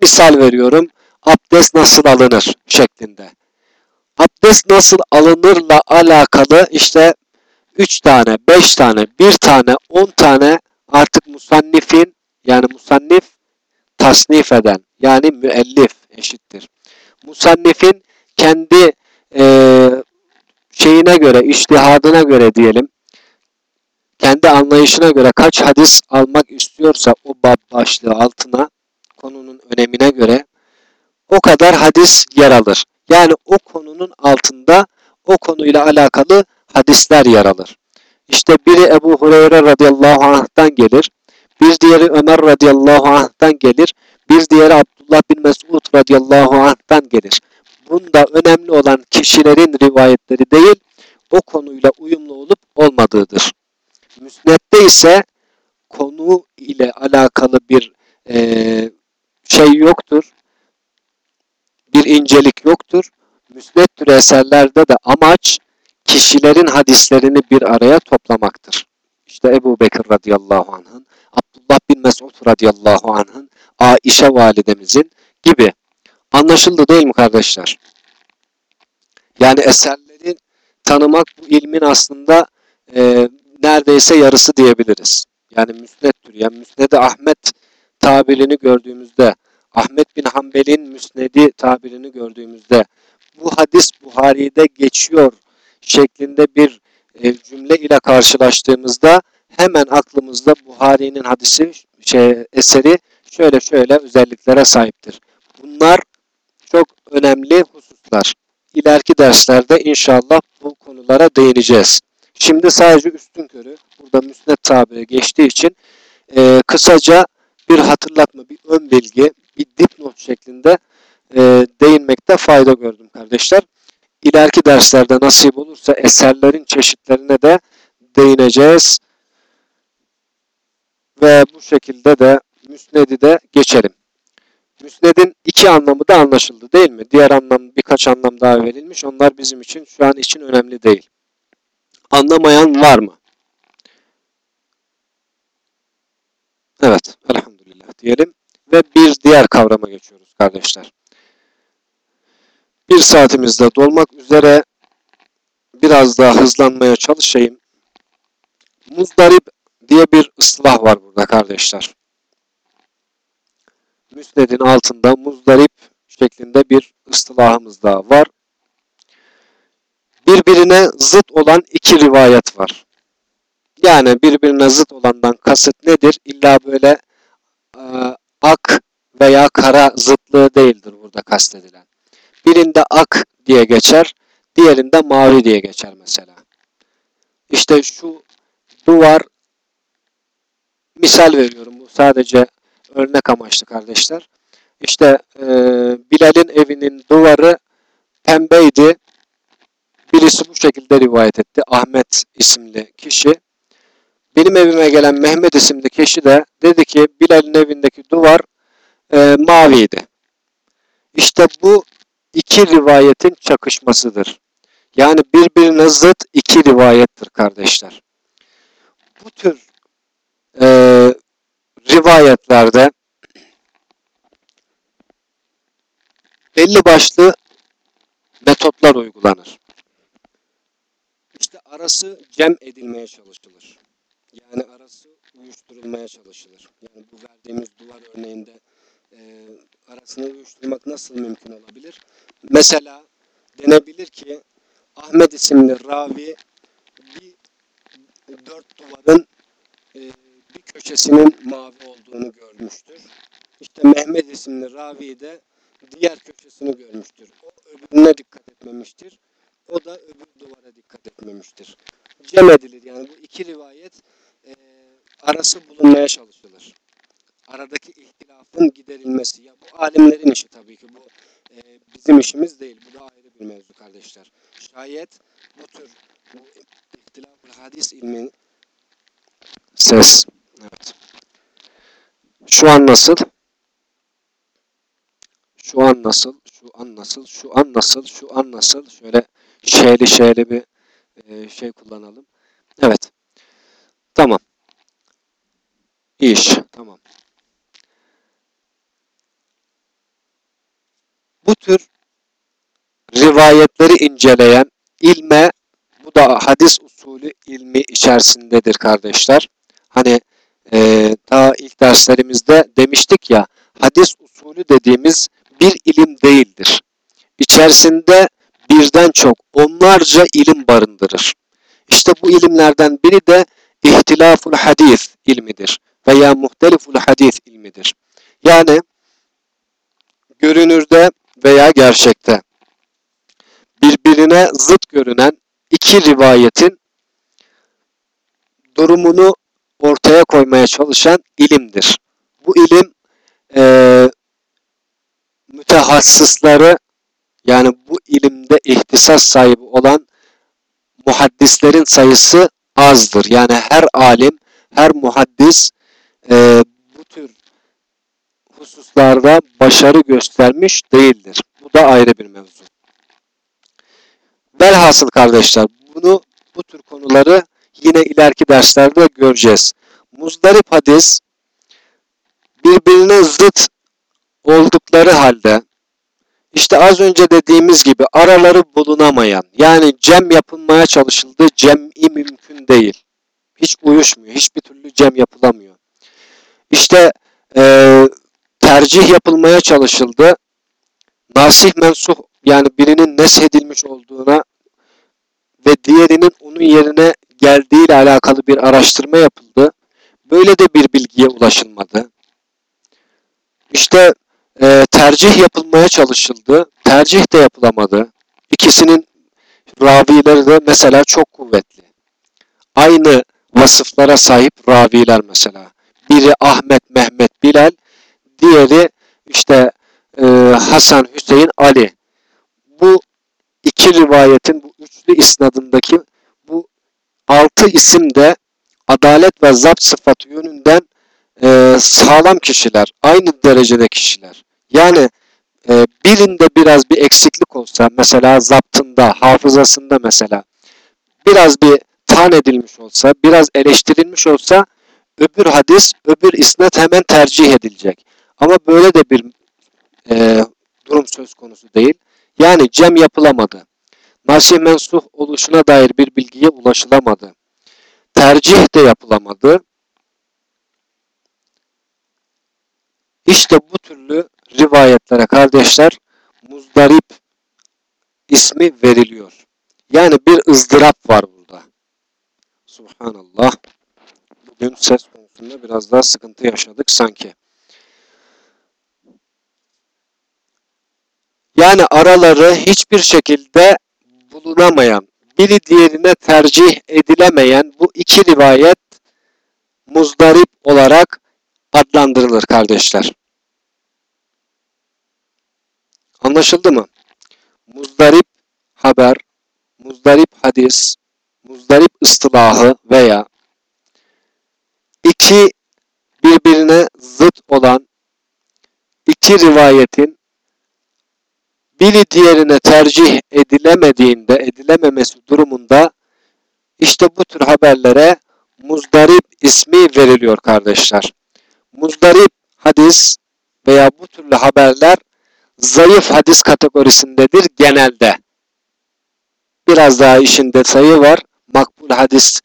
Misal veriyorum, abdest nasıl alınır şeklinde. Abdest nasıl alınırla alakalı işte 3 tane, 5 tane, 1 tane, 10 tane artık musannifin yani musannif tasnif eden yani müellif eşittir. Musannifin kendi e, şeyine göre, iştihadına göre diyelim, kendi anlayışına göre kaç hadis almak istiyorsa o bab başlığı altına konunun önemine göre o kadar hadis yer alır. Yani o konunun altında o konuyla alakalı hadisler yer alır. İşte biri Ebu Hureyre radıyallahu anh'tan gelir, bir diğeri Ömer radıyallahu anh'tan gelir, bir diğeri Abdullah bin Mesud radıyallahu anh'tan gelir. Bunda önemli olan kişilerin rivayetleri değil, o konuyla uyumlu olup olmadığıdır. Müsned'de ise konu ile alakalı bir e, şey yoktur, bir incelik yoktur. Müsned türü eserlerde de amaç kişilerin hadislerini bir araya toplamaktır. İşte Ebu Bekir radıyallahu anh'ın, Abdullah bin Mesud radıyallahu anh'ın, Aişe validemizin gibi. Anlaşıldı değil mi kardeşler? Yani eserleri tanımak bu ilmin aslında e, neredeyse yarısı diyebiliriz. Yani müsneddür. Yani müsnedi Ahmet tabirini gördüğümüzde, Ahmet bin Hanbel'in müsnedi tabirini gördüğümüzde bu hadis Buhari'de geçiyor şeklinde bir e, cümle ile karşılaştığımızda hemen aklımızda Buhari'nin hadisi şey, eseri şöyle şöyle özelliklere sahiptir. Bunlar çok önemli hususlar. İleriki derslerde inşallah bu konulara değineceğiz. Şimdi sadece üstün körü burada müsned tabiri geçtiği için e, kısaca bir hatırlatma, bir ön bilgi, bir dipnot şeklinde e, değinmekte fayda gördüm kardeşler. İleriki derslerde nasip olursa eserlerin çeşitlerine de değineceğiz. Ve bu şekilde de müsnedi de geçelim. Müsnedin iki anlamı da anlaşıldı değil mi? Diğer anlam birkaç anlam daha verilmiş. Onlar bizim için şu an için önemli değil. Anlamayan var mı? Evet, elhamdülillah diyelim. Ve bir diğer kavrama geçiyoruz kardeşler. Bir saatimizde dolmak üzere biraz daha hızlanmaya çalışayım. Muzdarip diye bir ıslah var burada kardeşler. Müsned'in altında muzdarip şeklinde bir ıstılahımız daha var. Birbirine zıt olan iki rivayet var. Yani birbirine zıt olandan kasıt nedir? İlla böyle e, ak veya kara zıtlığı değildir burada kastedilen. Birinde ak diye geçer, diğerinde mavi diye geçer mesela. İşte şu duvar misal veriyorum bu sadece örnek amaçlı kardeşler. İşte e, Bilal'in evinin duvarı pembeydi. Birisi bu şekilde rivayet etti. Ahmet isimli kişi. Benim evime gelen Mehmet isimli kişi de dedi ki Bilal'in evindeki duvar e, maviydi. İşte bu iki rivayetin çakışmasıdır. Yani birbirine zıt iki rivayettir kardeşler. Bu tür e, rivayetlerde belli başlı metotlar uygulanır. İşte arası cem edilmeye çalışılır. Yani arası uyuşturulmaya çalışılır. Yani bu verdiğimiz duvar örneğinde e, arasını uyuşturmak nasıl mümkün olabilir? Mesela denebilir ki Ahmet isimli ravi bir dört duvarın e, köşesinin mavi olduğunu görmüştür. İşte Mehmet isimli ravi de diğer köşesini görmüştür. O öbürüne dikkat etmemiştir. O da öbür duvara dikkat etmemiştir. Cem edilir yani bu iki rivayet e, arası bulunmaya çalışılır. Aradaki ihtilafın giderilmesi. Ya bu alimlerin işi tabii ki. Bu e, bizim işimiz değil. Bu da ayrı bir mevzu kardeşler. Şayet bu tür bu ihtilaf hadis ilmi ses. Evet. Şu an nasıl? Şu an nasıl? Şu an nasıl? Şu an nasıl? Şu an nasıl? Şöyle şeyli şeyli bir e, şey kullanalım. Evet. Tamam. İş. Tamam. Bu tür rivayetleri inceleyen ilme bu da hadis usulü ilmi içerisindedir kardeşler. Hani e, daha ilk derslerimizde demiştik ya hadis usulü dediğimiz bir ilim değildir. İçerisinde birden çok onlarca ilim barındırır. İşte bu ilimlerden biri de ihtilaful hadis ilmidir veya muhteliful hadis ilmidir. Yani görünürde veya gerçekte birbirine zıt görünen iki rivayetin durumunu ortaya koymaya çalışan ilimdir. Bu ilim e, mütehassısları yani bu ilimde ihtisas sahibi olan muhaddislerin sayısı azdır. Yani her alim, her muhaddis e, bu tür hususlarda başarı göstermiş değildir. Bu da ayrı bir mevzu. Velhasıl kardeşler bunu bu tür konuları yine ileriki derslerde göreceğiz. Muzdarip hadis birbirine zıt oldukları halde işte az önce dediğimiz gibi araları bulunamayan yani cem yapılmaya çalışıldı cem'i mümkün değil. Hiç uyuşmuyor. Hiçbir türlü cem yapılamıyor. İşte e, tercih yapılmaya çalışıldı. Nasih mensuh yani birinin neshedilmiş olduğuna ve diğerinin onun yerine geldiğiyle alakalı bir araştırma yapıldı. Böyle de bir bilgiye ulaşılmadı. İşte e, tercih yapılmaya çalışıldı. Tercih de yapılamadı. İkisinin ravileri de mesela çok kuvvetli. Aynı vasıflara sahip raviler mesela. Biri Ahmet, Mehmet, Bilal, diğeri işte e, Hasan, Hüseyin, Ali. Bu iki rivayetin bu üçlü isnadındaki altı isim de adalet ve zapt sıfatı yönünden e, sağlam kişiler, aynı derecede kişiler. Yani e, birinde biraz bir eksiklik olsa, mesela zaptında, hafızasında mesela biraz bir tan edilmiş olsa, biraz eleştirilmiş olsa öbür hadis, öbür isnat hemen tercih edilecek. Ama böyle de bir e, durum söz konusu değil. Yani cem yapılamadı. Nasih mensuh oluşuna dair bir bilgiye ulaşılamadı. Tercih de yapılamadı. İşte bu türlü rivayetlere kardeşler muzdarip ismi veriliyor. Yani bir ızdırap var burada. Subhanallah. Bugün ses konusunda biraz daha sıkıntı yaşadık sanki. Yani araları hiçbir şekilde bulunamayan, biri diğerine tercih edilemeyen bu iki rivayet muzdarip olarak adlandırılır kardeşler. Anlaşıldı mı? Muzdarip haber, muzdarip hadis, muzdarip ıstılahı veya iki birbirine zıt olan iki rivayetin biri diğerine tercih edilemediğinde, edilememesi durumunda işte bu tür haberlere muzdarip ismi veriliyor kardeşler. Muzdarip hadis veya bu türlü haberler zayıf hadis kategorisindedir genelde. Biraz daha işin detayı var. Makbul hadis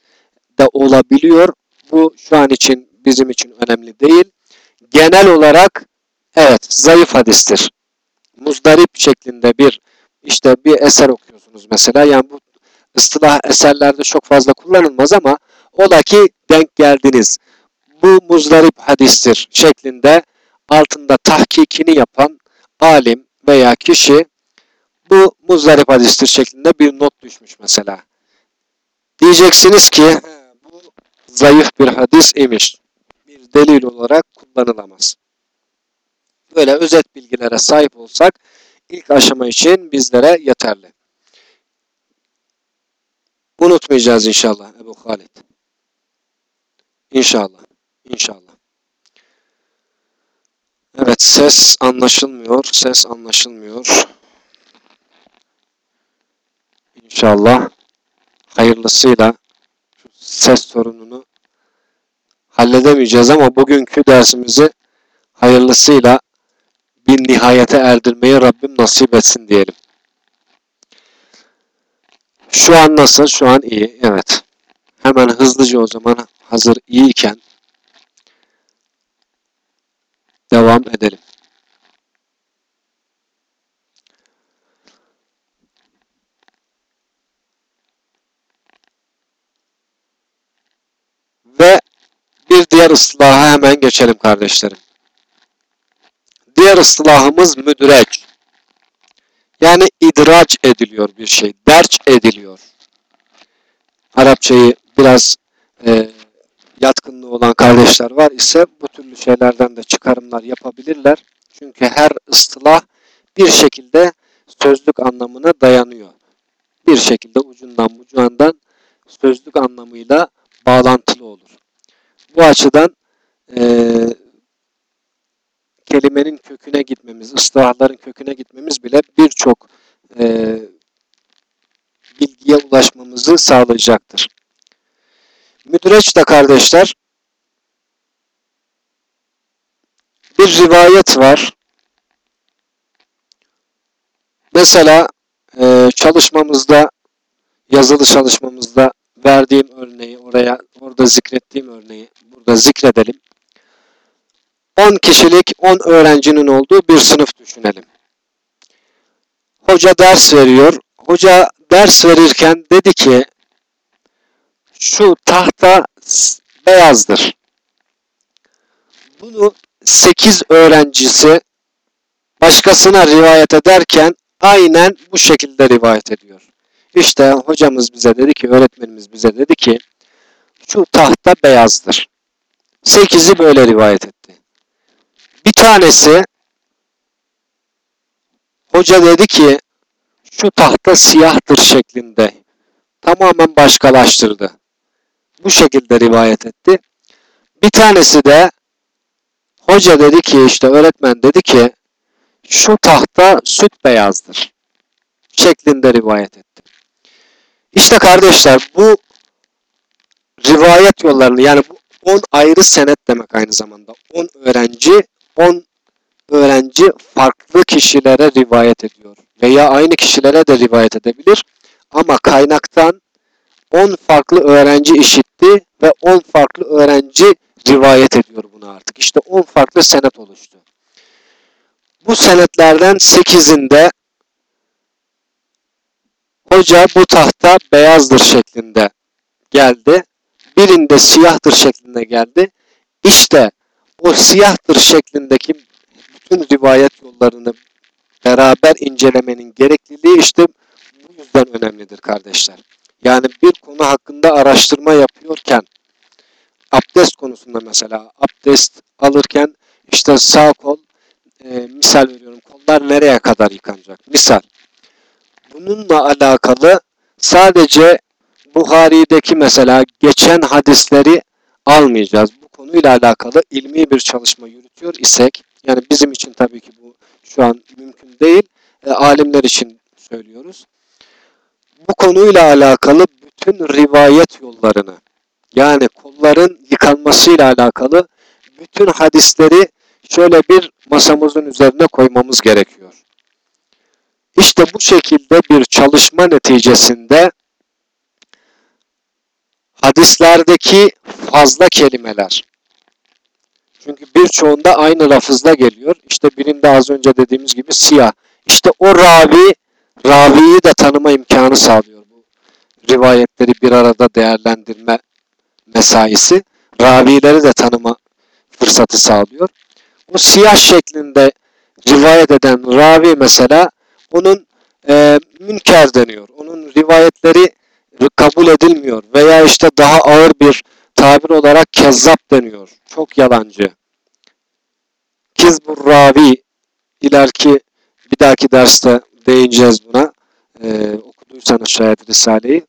de olabiliyor. Bu şu an için bizim için önemli değil. Genel olarak evet zayıf hadistir. Muzdarip şeklinde bir işte bir eser okuyorsunuz mesela. Yani bu ıstılah eserlerde çok fazla kullanılmaz ama ola ki denk geldiniz. Bu muzdarip hadistir şeklinde altında tahkikini yapan alim veya kişi bu muzdarip hadistir şeklinde bir not düşmüş mesela. Diyeceksiniz ki bu zayıf bir hadis imiş. Bir delil olarak kullanılamaz. Böyle özet bilgilere sahip olsak ilk aşama için bizlere yeterli. Unutmayacağız inşallah Ebu Halid. İnşallah. İnşallah. Evet ses anlaşılmıyor. Ses anlaşılmıyor. İnşallah hayırlısıyla şu ses sorununu halledemeyeceğiz ama bugünkü dersimizi hayırlısıyla bir nihayete erdirmeyi Rabbim nasip etsin diyelim. Şu an nasıl? Şu an iyi. Evet. Hemen hızlıca o zaman hazır iyiyken devam edelim. Ve bir diğer ıslaha hemen geçelim kardeşlerim. Diğer ıslahımız müdüreç. Yani idraç ediliyor bir şey, derç ediliyor. Arapçayı biraz e, yatkınlığı olan kardeşler var ise bu türlü şeylerden de çıkarımlar yapabilirler. Çünkü her ıstılah bir şekilde sözlük anlamına dayanıyor. Bir şekilde ucundan bucağından sözlük anlamıyla bağlantılı olur. Bu açıdan e, kelimenin köküne gitmemiz, ıslahların köküne gitmemiz bile birçok e, bilgiye ulaşmamızı sağlayacaktır. Müdreç de kardeşler bir rivayet var. Mesela e, çalışmamızda, yazılı çalışmamızda verdiğim örneği oraya, orada zikrettiğim örneği burada zikredelim. 10 kişilik 10 öğrencinin olduğu bir sınıf düşünelim. Hoca ders veriyor. Hoca ders verirken dedi ki şu tahta beyazdır. Bunu 8 öğrencisi başkasına rivayet ederken aynen bu şekilde rivayet ediyor. İşte hocamız bize dedi ki, öğretmenimiz bize dedi ki şu tahta beyazdır. 8'i böyle rivayet etti. Bir tanesi hoca dedi ki şu tahta siyahtır şeklinde tamamen başkalaştırdı. Bu şekilde rivayet etti. Bir tanesi de hoca dedi ki işte öğretmen dedi ki şu tahta süt beyazdır şeklinde rivayet etti. İşte kardeşler bu rivayet yollarını yani bu 10 ayrı senet demek aynı zamanda. 10 öğrenci 10 öğrenci farklı kişilere rivayet ediyor. Veya aynı kişilere de rivayet edebilir. Ama kaynaktan 10 farklı öğrenci işitti ve 10 farklı öğrenci rivayet ediyor bunu artık. İşte 10 farklı senet oluştu. Bu senetlerden 8'inde hoca bu tahta beyazdır şeklinde geldi. Birinde siyahtır şeklinde geldi. İşte o siyahtır şeklindeki bütün rivayet yollarını beraber incelemenin gerekliliği işte bu yüzden önemlidir kardeşler. Yani bir konu hakkında araştırma yapıyorken abdest konusunda mesela abdest alırken işte sağ kol e, misal veriyorum kollar nereye kadar yıkanacak? Misal. Bununla alakalı sadece Buhari'deki mesela geçen hadisleri almayacağız. Konuyla alakalı ilmi bir çalışma yürütüyor isek yani bizim için tabii ki bu şu an mümkün değil. E, alimler için söylüyoruz. Bu konuyla alakalı bütün rivayet yollarını yani kolların yıkanmasıyla alakalı bütün hadisleri şöyle bir masamızın üzerine koymamız gerekiyor. İşte bu şekilde bir çalışma neticesinde hadislerdeki fazla kelimeler çünkü birçoğunda aynı lafızda geliyor. İşte birinde az önce dediğimiz gibi siyah. İşte o ravi, raviyi de tanıma imkanı sağlıyor bu rivayetleri bir arada değerlendirme mesaisi. Ravileri de tanıma fırsatı sağlıyor. O siyah şeklinde rivayet eden ravi mesela onun e, münker deniyor. Onun rivayetleri kabul edilmiyor veya işte daha ağır bir tabir olarak kezzap deniyor. Çok yalancı. Kizbur ravi ileriki bir dahaki derste değineceğiz buna. Ee, okuduysanız şayet Risale'yi.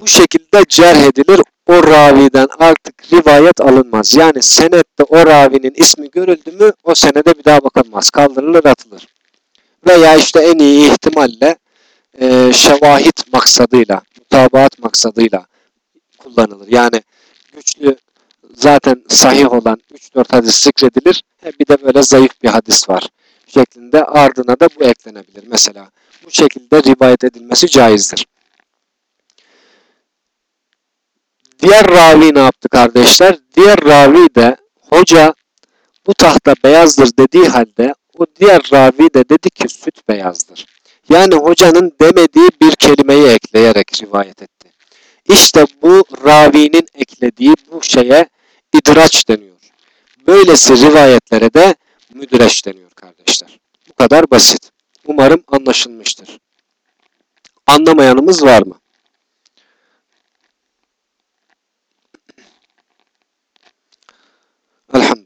Bu şekilde cerh edilir. O raviden artık rivayet alınmaz. Yani senette o ravinin ismi görüldü mü o senede bir daha bakılmaz. Kaldırılır atılır. Veya işte en iyi ihtimalle e, şevahit maksadıyla, mutabaat maksadıyla kullanılır. Yani güçlü zaten sahih olan 3-4 hadis zikredilir. Bir de böyle zayıf bir hadis var şeklinde ardına da bu eklenebilir. Mesela bu şekilde rivayet edilmesi caizdir. Diğer ravi ne yaptı kardeşler? Diğer ravi de hoca bu tahta beyazdır dediği halde o diğer ravi de dedi ki süt beyazdır. Yani hocanın demediği bir kelimeyi ekleyerek rivayet etti. İşte bu ravinin eklediği bu şeye idraç deniyor. Böylesi rivayetlere de müdreç deniyor kardeşler. Bu kadar basit. Umarım anlaşılmıştır. Anlamayanımız var mı? Elhamdülillah.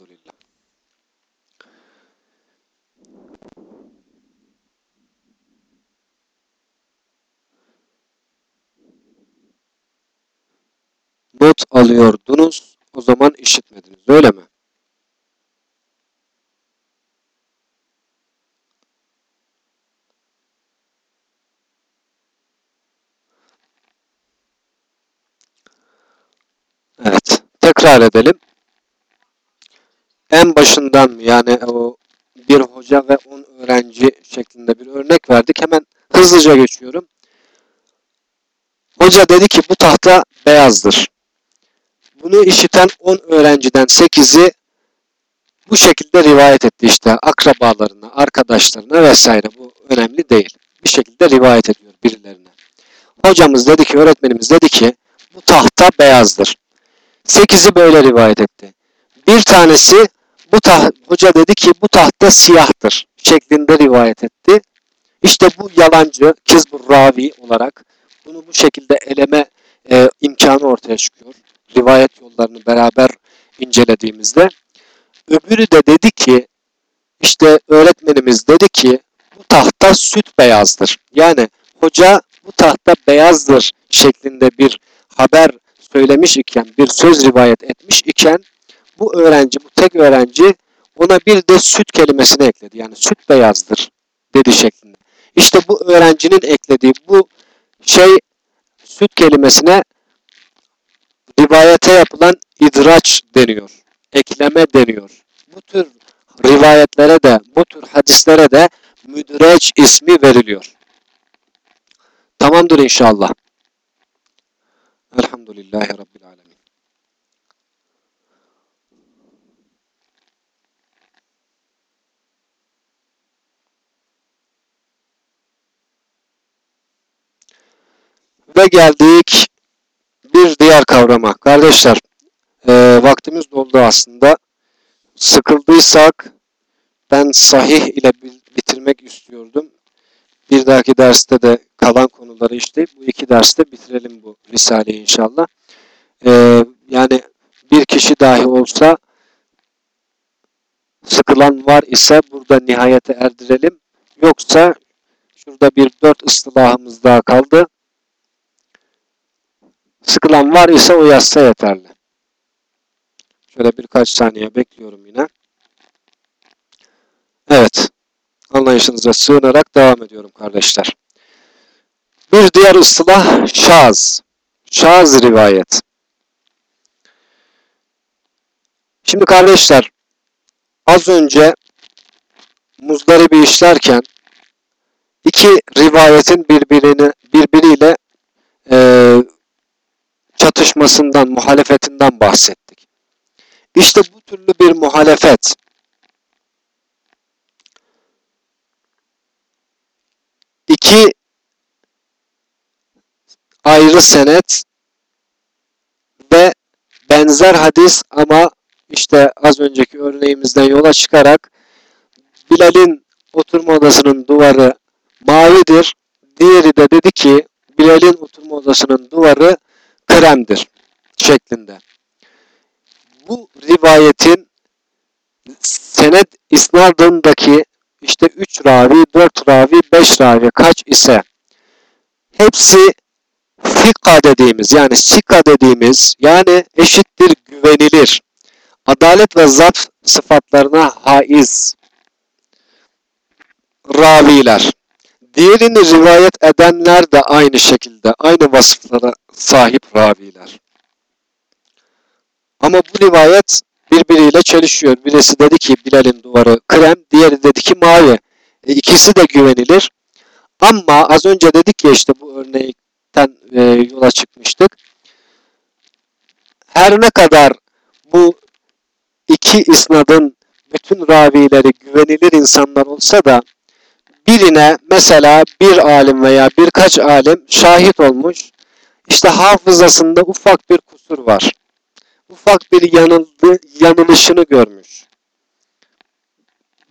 Not alıyordunuz, o zaman işitmediniz, öyle mi? Evet, tekrar edelim. En başından yani o bir hoca ve on öğrenci şeklinde bir örnek verdik. Hemen hızlıca geçiyorum. Hoca dedi ki bu tahta beyazdır. Bunu işiten 10 öğrenciden 8'i bu şekilde rivayet etti işte akrabalarına, arkadaşlarına vesaire. Bu önemli değil. Bir şekilde rivayet ediyor birilerine. Hocamız dedi ki, öğretmenimiz dedi ki bu tahta beyazdır. 8'i böyle rivayet etti. Bir tanesi bu taht, hoca dedi ki bu tahta siyahtır şeklinde rivayet etti. İşte bu yalancı, kizbur ravi olarak bunu bu şekilde eleme e, imkanı ortaya çıkıyor. Rivayet yollarını beraber incelediğimizde. Öbürü de dedi ki işte öğretmenimiz dedi ki bu tahta süt beyazdır. Yani hoca bu tahta beyazdır şeklinde bir haber söylemiş iken, bir söz rivayet etmiş iken bu öğrenci, bu tek öğrenci ona bir de süt kelimesini ekledi. Yani süt beyazdır dedi şeklinde. İşte bu öğrencinin eklediği bu şey süt kelimesine rivayete yapılan idraç deniyor. Ekleme deniyor. Bu tür rivayetlere de, bu tür hadislere de müdreç ismi veriliyor. Tamamdır inşallah. Elhamdülillahi Rabbil Alemin. Ve geldik bir diğer kavrama. Kardeşler, e, vaktimiz doldu aslında. Sıkıldıysak ben sahih ile bitirmek istiyordum. Bir dahaki derste de kalan konuları işte bu iki derste bitirelim bu Risale'yi inşallah. Ee, yani bir kişi dahi olsa sıkılan var ise burada nihayete erdirelim. Yoksa şurada bir dört ıstılahımız daha kaldı. Sıkılan var ise o yazsa yeterli. Şöyle birkaç saniye bekliyorum yine. Evet. Anlayışınıza sığınarak devam ediyorum kardeşler. Bir diğer ıslah şaz. Şaz rivayet. Şimdi kardeşler az önce muzdaribi işlerken iki rivayetin birbirini birbiriyle e, çatışmasından, muhalefetinden bahsettik. İşte bu türlü bir muhalefet iki ayrı senet ve benzer hadis ama işte az önceki örneğimizden yola çıkarak Bilal'in oturma odasının duvarı mavidir. Diğeri de dedi ki Bilal'in oturma odasının duvarı kremdir şeklinde. Bu rivayetin senet isnadındaki işte 3 ravi, 4 ravi, 5 ravi kaç ise hepsi fika dediğimiz yani sika dediğimiz yani eşittir güvenilir. Adalet ve zat sıfatlarına haiz raviler. Diğerini rivayet edenler de aynı şekilde, aynı vasıflara sahip raviler. Ama bu rivayet birbiriyle çelişiyor. Birisi dedi ki Bilal'in duvarı krem, diğeri dedi ki mavi. E, ikisi de güvenilir. Ama az önce dedik ya işte bu örnekten e, yola çıkmıştık. Her ne kadar bu iki isnadın bütün ravileri güvenilir insanlar olsa da birine mesela bir alim veya birkaç alim şahit olmuş. İşte hafızasında ufak bir kusur var. Ufak bir yanıldı, yanılışını görmüş.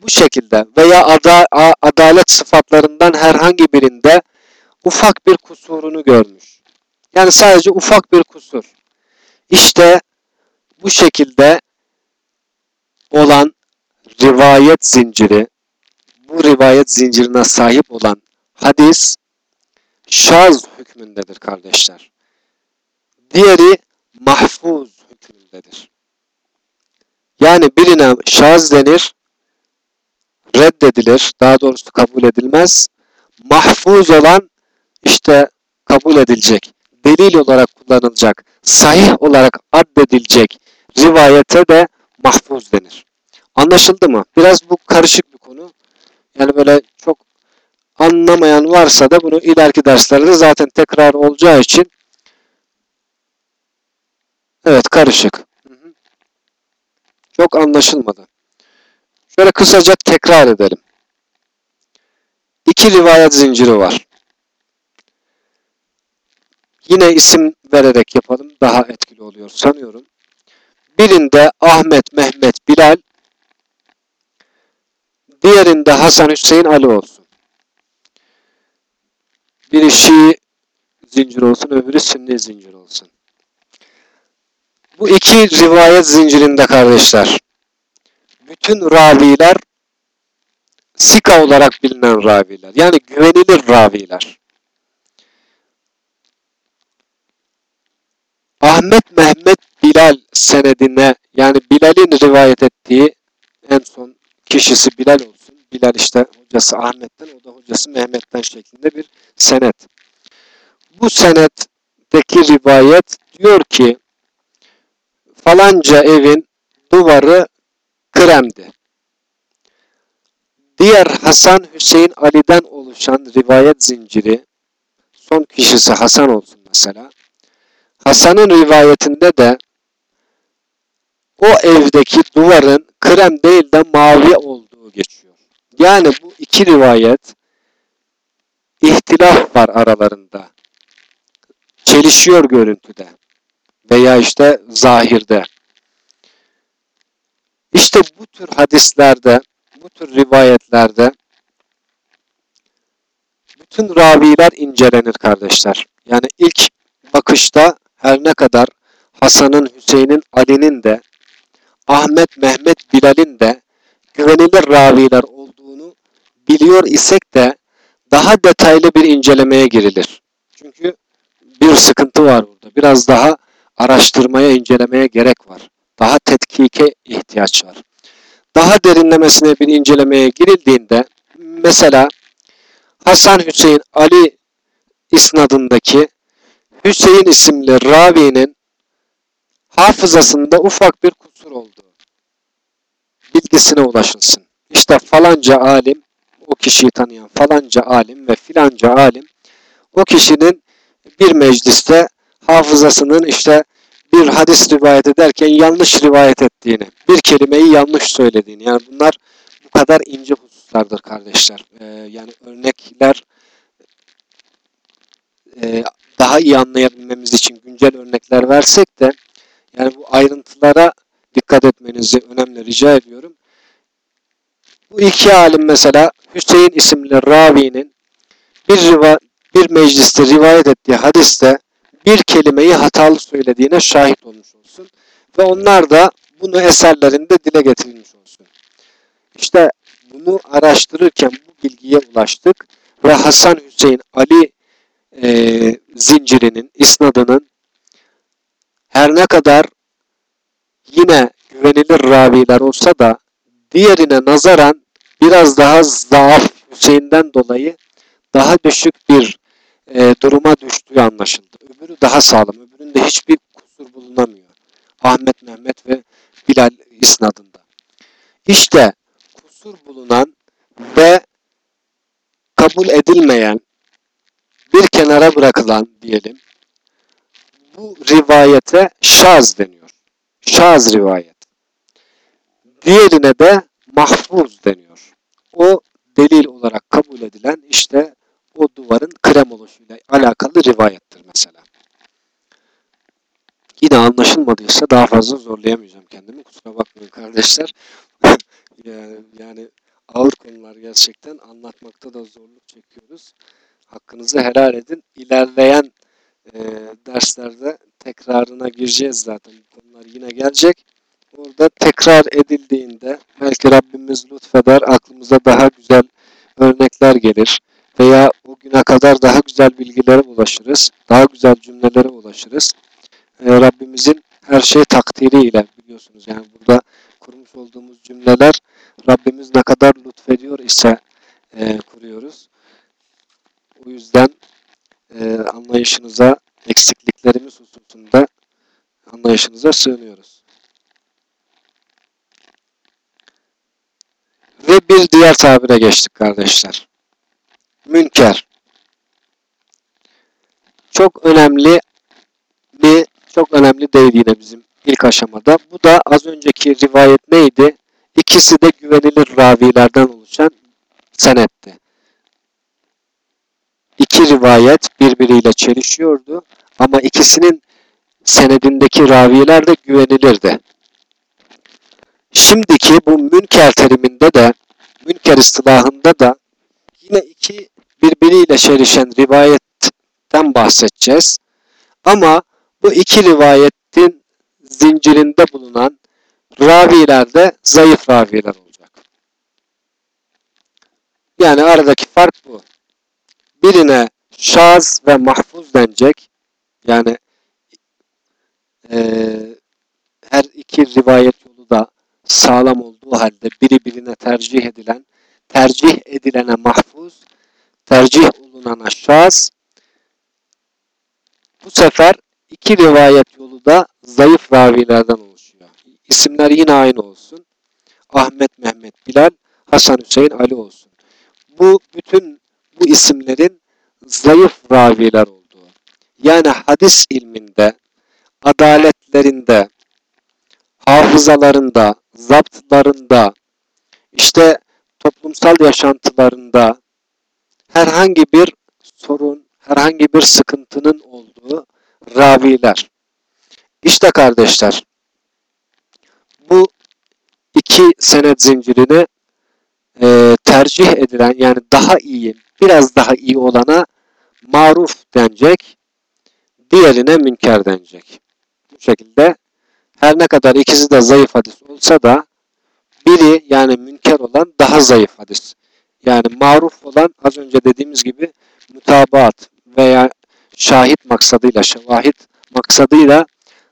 Bu şekilde veya ada, adalet sıfatlarından herhangi birinde ufak bir kusurunu görmüş. Yani sadece ufak bir kusur. İşte bu şekilde olan rivayet zinciri, bu rivayet zincirine sahip olan hadis şaz hükmündedir kardeşler. Diğeri mahfuz hükmündedir. Yani birine şaz denir, reddedilir, daha doğrusu kabul edilmez. Mahfuz olan işte kabul edilecek, delil olarak kullanılacak, sahih olarak addedilecek rivayete de mahfuz denir. Anlaşıldı mı? Biraz bu karışık bir konu. Yani böyle çok anlamayan varsa da bunu ileriki derslerde zaten tekrar olacağı için evet karışık. Çok anlaşılmadı. Şöyle kısaca tekrar edelim. İki rivayet zinciri var. Yine isim vererek yapalım. Daha etkili oluyor sanıyorum. Birinde Ahmet, Mehmet, Bilal, diğerinde Hasan, Hüseyin, Ali olsun. Biri Şii zincir olsun, öbürü Sünni zincir olsun. Bu iki rivayet zincirinde kardeşler, bütün raviler sika olarak bilinen raviler. Yani güvenilir raviler. Ahmet Mehmet Bilal senedine yani Bilal'in rivayet ettiği en son kişisi Bilal olsun. Bilal işte hocası Ahmet'ten, o da hocası Mehmet'ten şeklinde bir senet. Bu senetteki rivayet diyor ki falanca evin duvarı kremdi. Diğer Hasan Hüseyin Ali'den oluşan rivayet zinciri son kişisi Hasan olsun mesela. Hasan'ın rivayetinde de o evdeki duvarın krem değil de mavi olduğu geçiyor. Yani bu iki rivayet ihtilaf var aralarında. Çelişiyor görüntüde veya işte zahirde. İşte bu tür hadislerde, bu tür rivayetlerde bütün raviler incelenir kardeşler. Yani ilk bakışta her ne kadar Hasan'ın, Hüseyin'in, Ali'nin de Ahmet, Mehmet, Bilal'in de güvenilir raviler olduğunu biliyor isek de daha detaylı bir incelemeye girilir. Çünkü bir sıkıntı var burada. Biraz daha araştırmaya, incelemeye gerek var. Daha tetkike ihtiyaç var. Daha derinlemesine bir incelemeye girildiğinde mesela Hasan Hüseyin Ali isnadındaki Hüseyin isimli ravinin hafızasında ufak bir kusur olduğu bilgisine ulaşılsın. İşte falanca alim, o kişiyi tanıyan falanca alim ve filanca alim o kişinin bir mecliste hafızasının işte bir hadis rivayet ederken yanlış rivayet ettiğini, bir kelimeyi yanlış söylediğini. Yani bunlar bu kadar ince hususlardır kardeşler. Ee, yani örnekler e, daha iyi anlayabilmemiz için güncel örnekler versek de yani bu ayrıntılara dikkat etmenizi önemli rica ediyorum. Bu iki alim mesela Hüseyin isimli ravinin bir, riva, bir mecliste rivayet ettiği hadiste bir kelimeyi hatalı söylediğine şahit olmuş olsun. Ve onlar da bunu eserlerinde dile getirilmiş olsun. İşte bunu araştırırken bu bilgiye ulaştık ve Hasan Hüseyin Ali e, zincirinin, isnadının her ne kadar yine güvenilir raviler olsa da diğerine nazaran biraz daha zaaf Hüseyin'den dolayı daha düşük bir e, duruma düştüğü anlaşıldı. Öbürü daha sağlam. Öbüründe hiçbir kusur bulunamıyor. Ahmet, Mehmet ve Bilal isnadında. İşte kusur bulunan ve kabul edilmeyen bir kenara bırakılan diyelim bu rivayete şaz deniyor. Şaz rivayet. Diğerine de mahfuz deniyor. O delil olarak kabul edilen işte o duvarın krem oluşuyla alakalı rivayettir mesela. Yine anlaşılmadıysa daha fazla zorlayamayacağım kendimi. Kusura bakmayın kardeşler. yani ağır konular gerçekten anlatmakta da zorluk çekiyoruz. Hakkınızı helal edin. İlerleyen e, derslerde tekrarına gireceğiz zaten. Konular yine gelecek. Orada tekrar edildiğinde belki Rabbimiz lütfeder aklımıza daha güzel örnekler gelir veya o güne kadar daha güzel bilgilere ulaşırız, daha güzel cümlelere ulaşırız. Ee, Rabbimizin her şey takdiriyle biliyorsunuz yani burada kurmuş olduğumuz cümleler Rabbimiz ne kadar lütfediyor ise e, kuruyoruz. O yüzden e, anlayışınıza eksikliklerimiz hususunda anlayışınıza sığınıyoruz. Ve bir diğer tabire geçtik kardeşler. Münker. Çok önemli mi? Çok önemli değil yine bizim ilk aşamada. Bu da az önceki rivayet neydi? İkisi de güvenilir ravilerden oluşan senetti. İki rivayet birbiriyle çelişiyordu ama ikisinin senedindeki raviler de güvenilirdi. Şimdiki bu münker teriminde de, münker istilahında da yine iki birbiriyle çelişen rivayetten bahsedeceğiz. Ama bu iki rivayetin zincirinde bulunan raviler de zayıf raviler olacak. Yani aradaki fark bu. Birine şaz ve mahfuz denecek. Yani e, her iki rivayet yolu da sağlam olduğu halde biri birine tercih edilen, tercih edilene mahfuz, tercih olunana şaz. Bu sefer iki rivayet yolu da zayıf ravilerden oluşuyor. İsimler yine aynı olsun. Ahmet, Mehmet, Bilal, Hasan, Hüseyin, Ali olsun. Bu bütün bu isimlerin zayıf raviler olduğu. Yani hadis ilminde, adaletlerinde, hafızalarında, zaptlarında, işte toplumsal yaşantılarında herhangi bir sorun, herhangi bir sıkıntının olduğu raviler. İşte kardeşler, bu iki senet zincirini e, tercih edilen yani daha iyi, biraz daha iyi olana maruf denecek, diğerine münker denecek. Bu şekilde her ne kadar ikisi de zayıf hadis olsa da biri yani münker olan daha zayıf hadis. Yani maruf olan az önce dediğimiz gibi mutabaat veya şahit maksadıyla, şevahit maksadıyla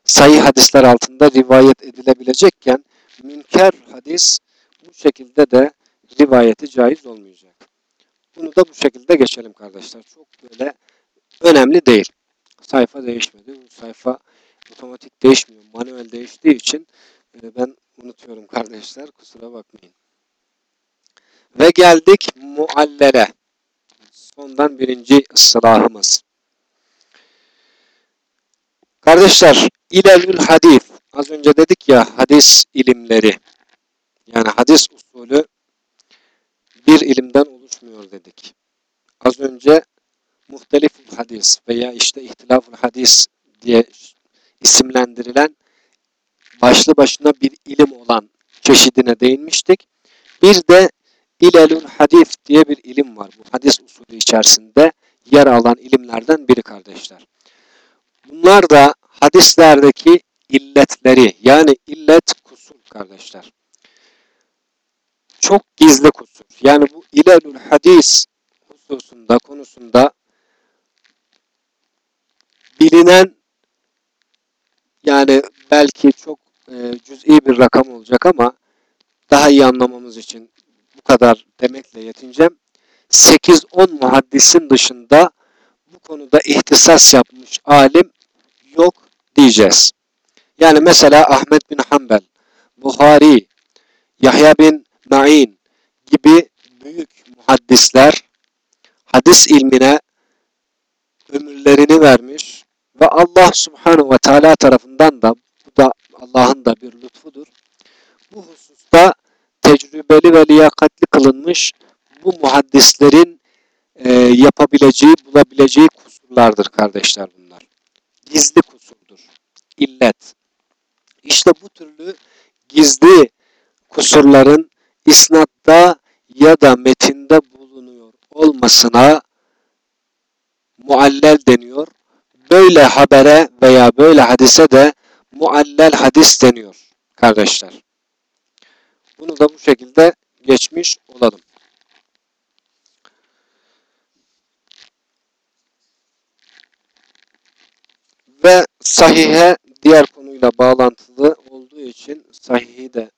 sayı hadisler altında rivayet edilebilecekken münker hadis bu şekilde de rivayeti caiz olmayacak. Bunu da bu şekilde geçelim kardeşler. Çok böyle önemli değil. Sayfa değişmedi. Bu sayfa otomatik değişmiyor. Manuel değiştiği için e, ben unutuyorum kardeşler. Kusura bakmayın. Ve geldik muallere. Sondan birinci ıslahımız. Kardeşler, ilelül hadis. Az önce dedik ya hadis ilimleri. Yani hadis usulü bir ilimden oluşmuyor dedik. Az önce muhteliful hadis veya işte ihtilaful hadis diye isimlendirilen başlı başına bir ilim olan çeşidine değinmiştik. Bir de ilelül hadis diye bir ilim var. Bu hadis usulü içerisinde yer alan ilimlerden biri kardeşler. Bunlar da hadislerdeki illetleri yani illet kusur kardeşler. Çok gizli kusur. Yani bu ilelül hadis hususunda konusunda bilinen yani belki çok e, cüz'i bir rakam olacak ama daha iyi anlamamız için bu kadar demekle yetineceğim. 8-10 muhaddisin dışında bu konuda ihtisas yapmış alim yok diyeceğiz. Yani mesela Ahmet bin Hanbel, Buhari, Yahya bin Ma'in gibi büyük muhaddisler hadis ilmine ömürlerini vermiş ve Allah subhanahu ve teala tarafından da bu da Allah'ın da bir lütfudur. Bu hususta tecrübeli ve liyakatli kılınmış bu muhaddislerin e, yapabileceği, bulabileceği kusurlardır kardeşler bunlar. Gizli kusurdur. İllet. İşte bu türlü gizli kusurların isnatta ya da metinde bulunuyor olmasına muallel deniyor. Böyle habere veya böyle hadise de muallel hadis deniyor kardeşler. Bunu da bu şekilde geçmiş olalım. Ve sahihe diğer konuyla bağlantılı olduğu için sahihi de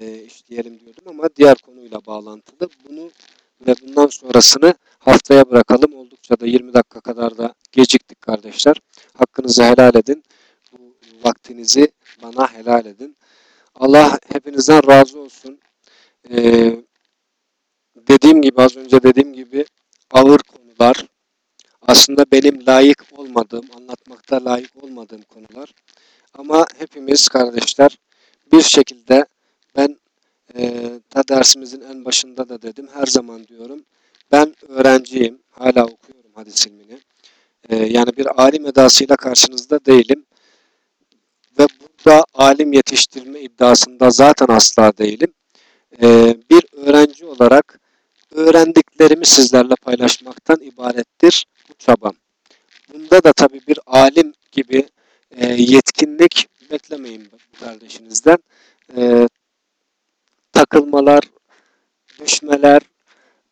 e, işleyelim diyordum ama diğer konuyla bağlantılı. Bunu ve bundan sonrasını haftaya bırakalım. Oldukça da 20 dakika kadar da geciktik kardeşler. Hakkınızı helal edin. Bu vaktinizi bana helal edin. Allah hepinizden razı olsun. Ee, dediğim gibi az önce dediğim gibi ağır konular aslında benim layık olmadığım, anlatmakta layık olmadığım konular. Ama hepimiz kardeşler bir şekilde ben e, ta dersimizin en başında da dedim, her zaman diyorum. Ben öğrenciyim, hala okuyorum hadis ilmini. E, yani bir alim edasıyla karşınızda değilim. Ve burada alim yetiştirme iddiasında zaten asla değilim. E, bir öğrenci olarak öğrendiklerimi sizlerle paylaşmaktan ibarettir bu çabam. Bunda da tabii bir alim gibi e, yetkinlik beklemeyin kardeşinizden. E, takılmalar, düşmeler,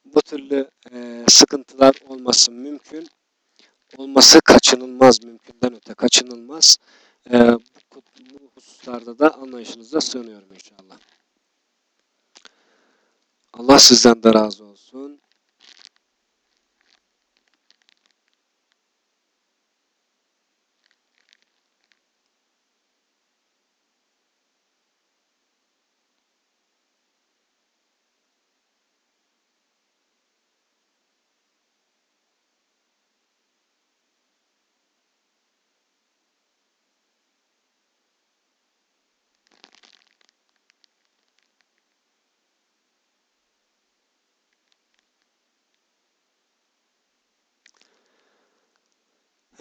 bu türlü e, sıkıntılar olması mümkün. Olması kaçınılmaz, mümkünden öte kaçınılmaz. E, bu, bu hususlarda da anlayışınıza sığınıyorum inşallah. Allah sizden de razı olsun.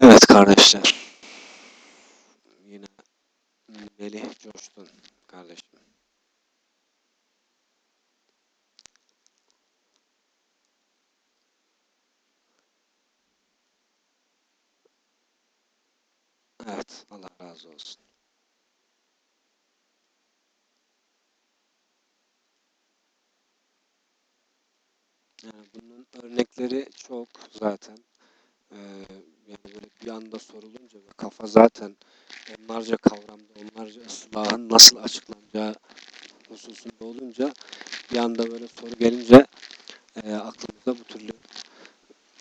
Evet kardeşler. Yine Melih coştun kardeşim. Evet Allah razı olsun. Yani bunun örnekleri çok zaten. Ee, yani böyle bir anda sorulunca kafa zaten onlarca kavramda, onlarca ıslahın nasıl açıklanacağı hususunda olunca bir anda böyle soru gelince e, aklımıza bu türlü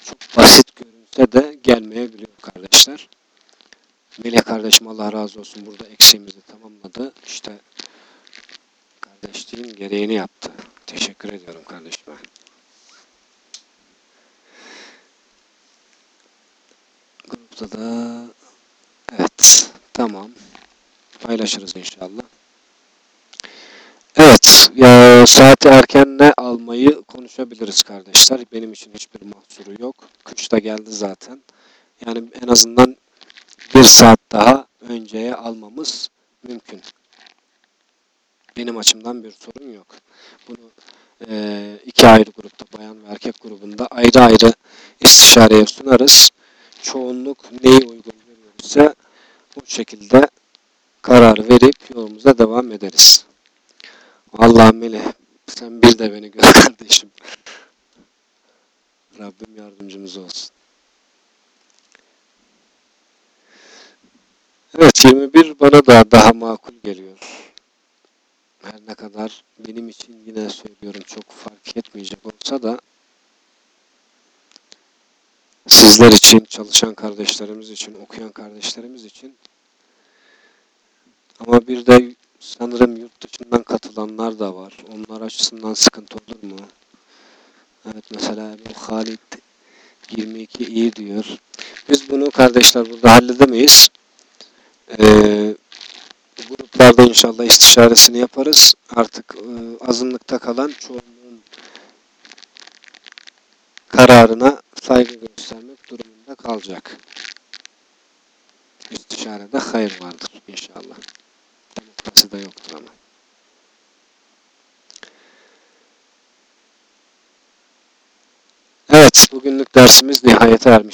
çok basit görünse de gelmeyebiliyor kardeşler. Melih kardeşim Allah razı olsun burada eksiğimizi tamamladı. İşte kardeşliğin gereğini yaptı. Teşekkür ediyorum kardeşime. Grupta da evet tamam paylaşırız inşallah. Evet ya saati erkenle almayı konuşabiliriz kardeşler. Benim için hiçbir mahsuru yok. Kış da geldi zaten. Yani en azından bir saat daha önceye almamız mümkün. Benim açımdan bir sorun yok. Bunu e, iki ayrı grupta, bayan ve erkek grubunda ayrı ayrı istişareye sunarız. Çoğunluk neyi uygun görüyorsa bu şekilde karar verip yolumuza devam ederiz. Vallahi Melih sen bir de beni gör kardeşim. Rabbim yardımcımız olsun. Evet 21 bana da daha makul geliyor. Her ne kadar benim için yine söylüyorum çok fark etmeyecek olsa da sizler için, çalışan kardeşlerimiz için, okuyan kardeşlerimiz için ama bir de sanırım yurt dışından katılanlar da var. Onlar açısından sıkıntı olur mu? Evet mesela bu Halit 22 iyi diyor. Biz bunu kardeşler burada halledemeyiz. Ee, gruplar ileride inşallah istişaresini yaparız. Artık e, azınlıkta kalan çoğunluğun kararına saygı göstermek durumunda kalacak. İstişarede hayır vardır inşallah. Demokrasi de yoktur ama. Evet, bugünlük dersimiz nihayete ermiş.